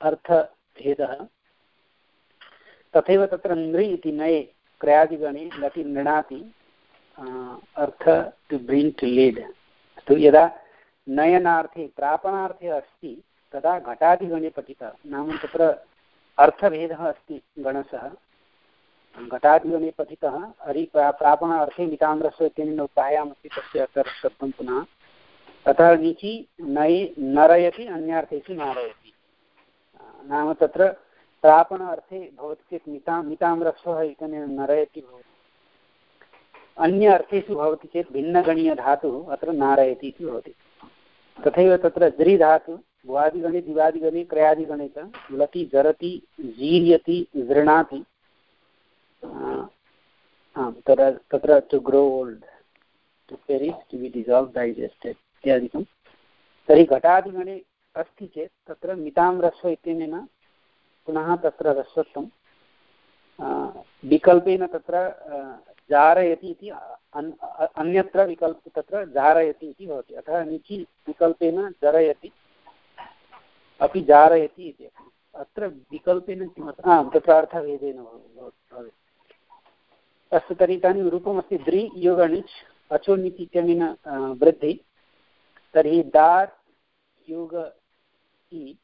अर्थभेदः तथैव तत्र नृ इति नये क्रयादिगणे लटि नृणाति अर्थ टु ब्रिङ्क् टु लीड् अस्तु यदा नयनार्थे प्रापणार्थे अस्ति तदा घटादिगणे पठितः नाम तत्र अर्थभेदः अस्ति गणसः। घटादिगणे पठितः हरि प्रापण अर्थे मिताम्रस्य इत्यनेन उपायामस्ति तस्य अर्थशब्दं पुनः। तथा निचि नये नरयति अन्यार्थेषु नारयति। नाम तत्र प्रापण अर्थे भवति चेत् मिता मिताम्रस्वः इत्यनेन नरयति भवति। अन्य अर्थेषु भवति चेत् भिन्नगणीयधातुः अत्र नारयति इति भवति। तथैव तत्र द्रिधातु भुवादिगणे दिवादिगणे क्रयादिगणे च लति, जरति, जीर्यति आं तत्र तत्र to grow old to perish to be dissolve digested इत्यादिकं। तर्हि घटादिगणे अस्ति चेत् तत्र मितां रस्व इत्यनेन पुनः तत्र रस्वत्वं विकल्पेन तत्र जारयति इति अन्यत्र विकल्प, तत्र जारयति इति भवति। अतः निचि विकल्पेन जरयति। अपि जारयति इति। अत्र विकल्पेन किमर्थं आं तत्र अर्थभेदेन भवेत्। अस्तु, तर्हि इदानीं रूपमस्ति द्रि, योगणिच् अचोनिच् इत्यनेन वृद्धि। तर्हि दार्, योग, इ,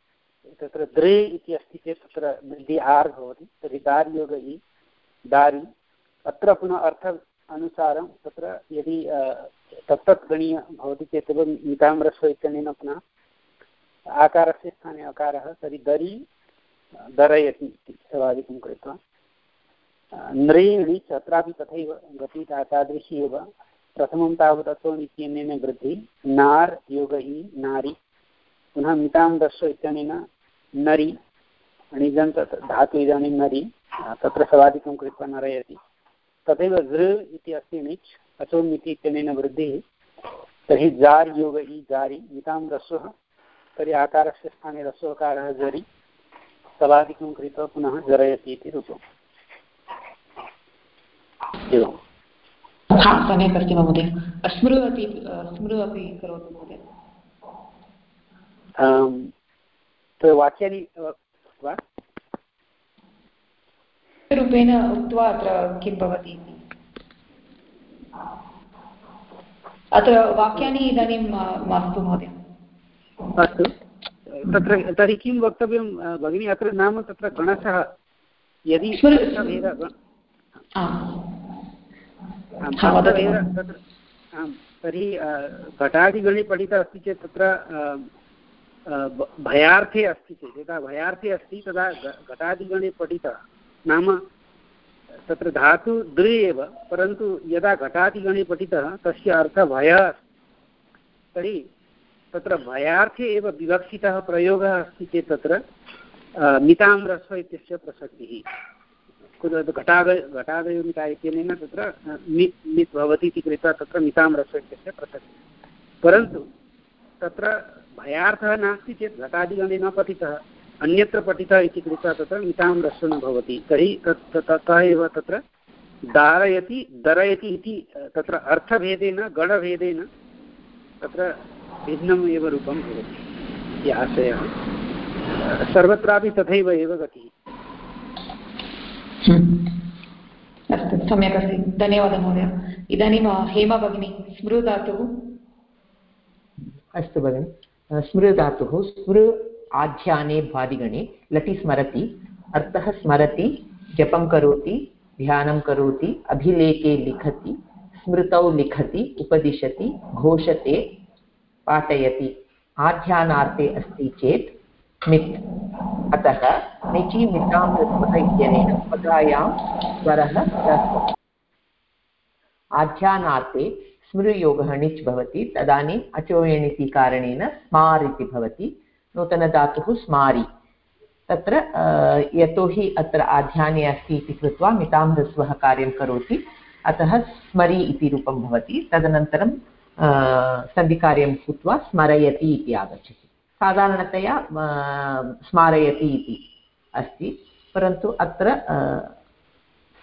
तत्र द्रे इति अस्ति चेत् तत्र वृद्धि आर् भवति। तर्हि दार्, योग, इ, दारि। अत्र पुनः अर्थ अनुसारं तत्र यदि तत्तत् गणीय भवति चेत् एव मिताम्रस्व इत्यनेन पुनः आकारस्य स्थाने अकारः तर्हि दरि, दरयति इति सेवादिकं कृत्वा। नृणि अत्रापि तथैव गति तादृशी एव। प्रथमं तावत् अचोन् इत्यनेन वृद्धि। नार् योग इ नारि। पुनः मितां दर्श इत्यनेन नरि। अणिजन्त धातु इदानीं नरि। तत्र सवादिकं कृत्वा नरयति। तथैव गृ इति अस्ति णिच् अचोम् इति इत्यनेन वृद्धिः। तर्हि जार् योग इ जारि। मितां तर्हि आकारस्य स्थाने रस्वकारः जरि सवादिकं कृत्वा पुनः जरयति इति एवम्। हा सम्यक् अस्ति महोदय। स्मृ अपि स्मृ अपि करोतु महोदय। वाक्यानि वा? रूपेण उक्त्वा अत्र किं भवति इति। अत्र वाक्यानि इदानीं मास्तु महोदय। अस्तु। तत्र तर्हि किं वक्तव्यं भगिनी अत्र नाम तत्र गणशः यदि तत्र आम् तर्हि घटादिगणे पठितः अस्ति चेत् तत्र भयार्थे अस्ति चेत् यदा भयार्थे अस्ति तदा घटादिगणे पठितः। नाम तत्र धातु दृ एव परन्तु यदा घटादिगणे पठितः तस्य अर्थः भयः अस्ति। तर्हि तत्र भयार्थे एव विवक्षितः प्रयोगः अस्ति चेत् तत्र मितां ह्रस्व इत्यस्य प्रसक्तिः। घटाद घटादयो मिता इत्यनेन तत्र मित् मित् भवति इति कृत्वा तत्र मितां रस इत्यस्य प्रसक्तिः। परन्तु तत्र भयार्थः नास्ति चेत् घटादिगणे न पठितः, अन्यत्र पठितः इति कृत्वा तत्र मितां रस्व न भवति। तर्हि तत् एव तत्र धारयति दरयति इति तत्र अर्थभेदेन, गणभेदेन तत्र भिन्नम् एव रूपं भवति इति आशयः सर्वत्रापि तथैव एव गतिः। अस्तु सम्यक् अस्ति। धन्यवादः महोदय। इदानीं हेमा भगिनी स्मृ धातुः अस्तु भगिनि। स्मृ धातुः स्मृ आध्याने भादिगणे लटि स्मरति अर्थः स्मरति जपं करोति ध्यानं करोति अभिलेखे लिखति स्मृतौ लिखति उपदिशति घोषते पाठयति। आध्यानार्थे अस्ति चेत् मित्। अतः निचि मितां ऋत्वः इत्यनेन पदायां स्वरः आध्यानार्थे स्मृयोगः णिच् भवति तदानीम् अचोयणिति कारणेन स्मार् इति भवति। नूतनधातुः स्मारि। तत्र यतोहि अत्र आध्याने अस्ति इति कृत्वा मितां ह्रस्वः कार्यं करोति, अतः स्मरि इति रूपं भवति। तदनन्तरं सन्धिकार्यं कृत्वा स्मरयति इति आगच्छति साधारणतया स्मारयति इति अस्ति परन्तु अत्र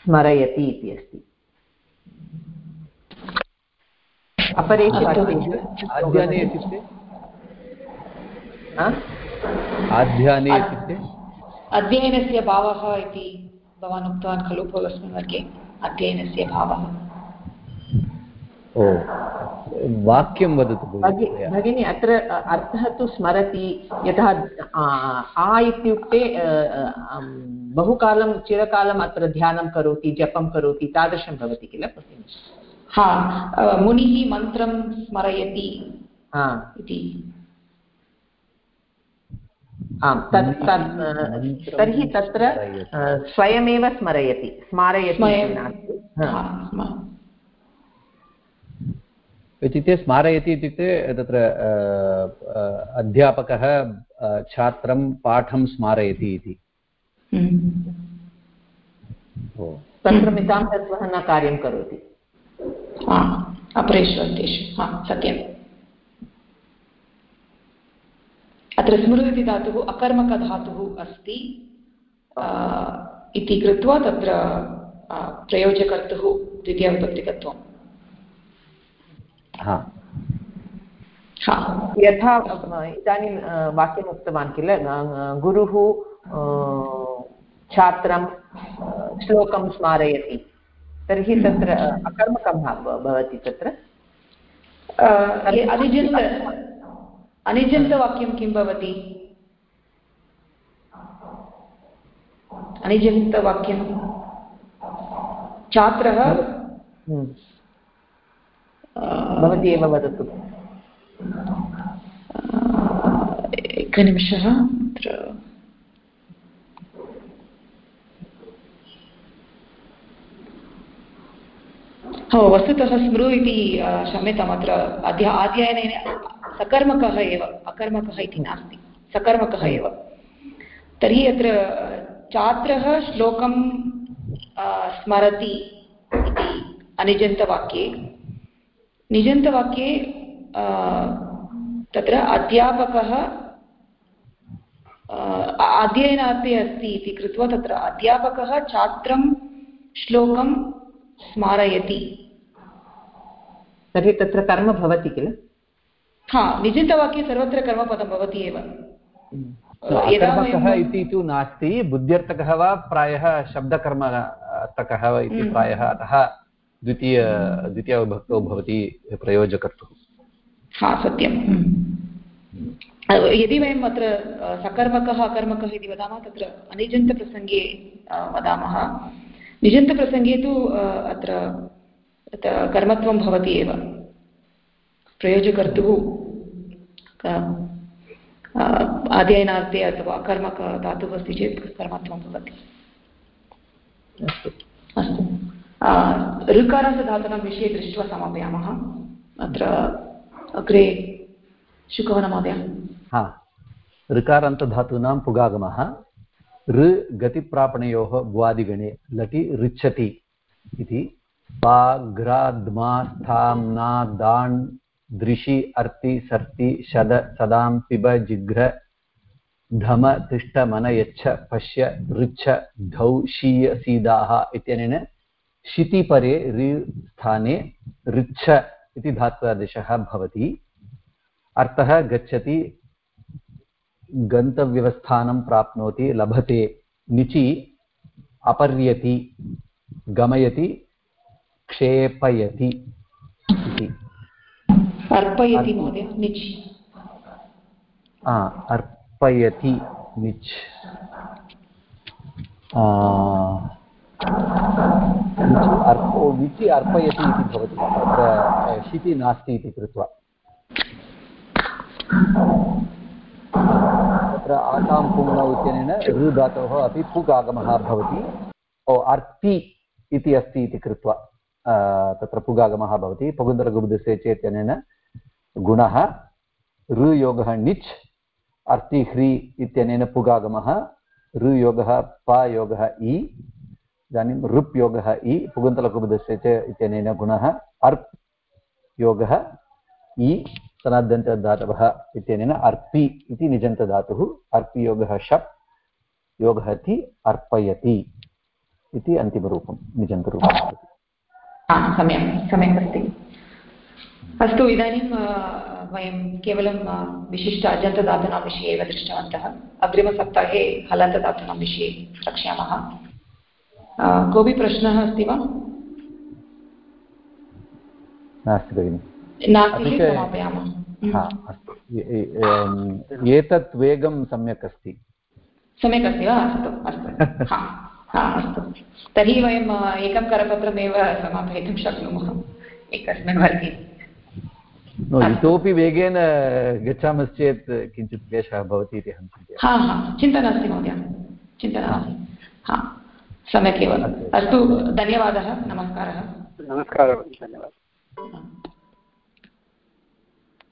स्मरयति इति अस्ति अपरेषु इत्युक्ते आध्याने इत्युक्ते अध्ययनस्य भावः इति भवान् उक्तवान् खलु पूर्वस्मिन् वर्गे अध्ययनस्य भावः ओ वाक्यं वदतु भगिनि अत्र अर्थः तु स्मरति यतः आ इत्युक्ते बहुकालं चिरकालम् अत्र ध्यानं करोति जपं करोति तादृशं भवति किल हा मुनिः मन्त्रं स्मरयति इति। आम् तत् तर्हि तत्र स्वयमेव स्मरयति स्मारयति इत्युक्ते स्मारयति इत्युक्ते तत्र अध्यापकः छात्रं पाठं स्मारयति इति। हम्म। तत्र मितां तत्त्वः न कार्यं करोति। अपरेषु अन्तेषु सत्यम्। अत्र स्मृति धातुः अकर्मकधातुः अस्ति। इति कृत्वा तत्र प्रयोजकर्तुः द्वितीयविभक्तिकत्वम् यथा इदानीं वाक्यम् उक्तवान् किल? गुरुः छात्रं श्लोकं स्मारयति। तर्हि तत्र अकर्मकं भवति तत्र। अनिजन्त अनिजन्तवाक्यं किं भवति? अनिजन्तवाक्यं। छात्रः? हम्म। भवती एव वदतु। एकनिमिषः, अत्र। हो, वस्तुतः स्मृ इति क्षम्यताम्, अत्र अध्य अध्ययने सकर्मकः एव, अकर्मकः इति नास्ति। सकर्मकः एव। तर्हि अत्र छात्रः श्लोकं स्मरति इति अनिजन्तवाक्ये निजन्तवाक्ये तत्र अध्यापकः अध्ययनार्थे अस्ति इति कृत्वा तत्र अध्यापकः छात्रं श्लोकं स्मारयति। तर्हि तत्र कर्म भवति किल? हा निजिन्तवाक्ये सर्वत्र कर्मपदं भवति एव। इति तु नास्ति बुद्ध्यर्थकः वा प्रायः शब्दकर्मतकः इति। प्रायः अतः द्वितीय द्वितीयविभक्तौ भवति प्रयोजकत्वं हा सत्यं यदि वयम् अत्र सकर्मकः अकर्मकः इति वदामः तत्र अनिजन्तप्रसङ्गे वदामः। निजन्तप्रसङ्गे तु अत्र कर्मत्वं भवति एव। प्रयोजकर्तुः अध्ययनार्थे अथवा कर्मक धातुः अस्ति चेत् कर्मत्वं भवति। अस्तु। अस्तु। ऋकारसधातुनां विषये दृष्ट्वा समापयामः अत्र अग्रे शुकवनमहोदय हा, ऋकारान्तधातूनां पुगागमः। ऋ गतिप्रापणयोः भ्वादिगणे लटि ऋच्छति इति। पाघ्राद्मास्थाम्ना दाण् दृशि अर्ति, सर्ति, शद, सदां, पिब, जिघ्र, धम, तिष्ठ, मन, यच्छ, पश्य, ऋच्छ, धौ, शीय इत्यनेन शितिपरे रि स्थाने ऋच्छ इति धात्वादेशः भवति। अर्थः गच्छति गन्तव्यवस्थानं प्राप्नोति लभते निचि अपर्यति गमयति क्षेपयति इति। अर्पयति महोदय निच्। अर्पयति निच्। अर्पो, विचि अर्पयति इति भवति। तत्र शिति नास्ति इति कृत्वा। तत्र आसां पुङ्गौ इत्यनेन ऋ धातोः अपि पुक् आगमः भवति। ओ, अर्ति इति अस्ति इति कृत्वा तत्र पुगागमः भवति। पुगुन्दरगुबुदस्य चेत्यनेन गुणः ऋयोगः निच्, अर्ति ह्री इत्यनेन पुगागमः। ऋयोगः पायोगः इ इदानीं ऋप् योगः इ पुगन्तलकुबुदस्य च इत्यनेन गुणः अर्प्, योगः इ सनाद्यन्तधातवः इत्यनेन अर्पि इति निजन्तधातुः अर्पियोगः शप्, योगः ति अर्पयति इति अन्तिमरूपं, निजन्तरूपं सम्यक् सम्यक् अस्ति। अस्तु, इदानीं वयं केवलं विशिष्ट अजन्तधातूनां विषये एव दृष्टवन्तः। अग्रिमसप्ताहे हलन्तधातूनां विषये द्रक्ष्यामः कोऽपि प्रश्नः अस्ति वा? नास्ति भगिनि। नास्ति समापयामः। हा अस्तु। एम्, एतत् वेगं सम्यक् अस्ति। सम्यक् अस्ति वा? अस्तु अस्तु। हा अस्तु। तर्हि वयम् एकं करपत्रमेव समापयितुं शक्नुमः। एकस्मिन् वर्गे। इतोपि वेगेन गच्छामश्चेत् किञ्चित् क्लेशः भवति इति अहं चिन्तयामि। हा हा। चिन्ता नास्ति महोदय। चिन्ता नास्ति। हा। सम्यक् एव अस्तु धन्यवादः नमस्कारः नमस्कारः धन्यवादः।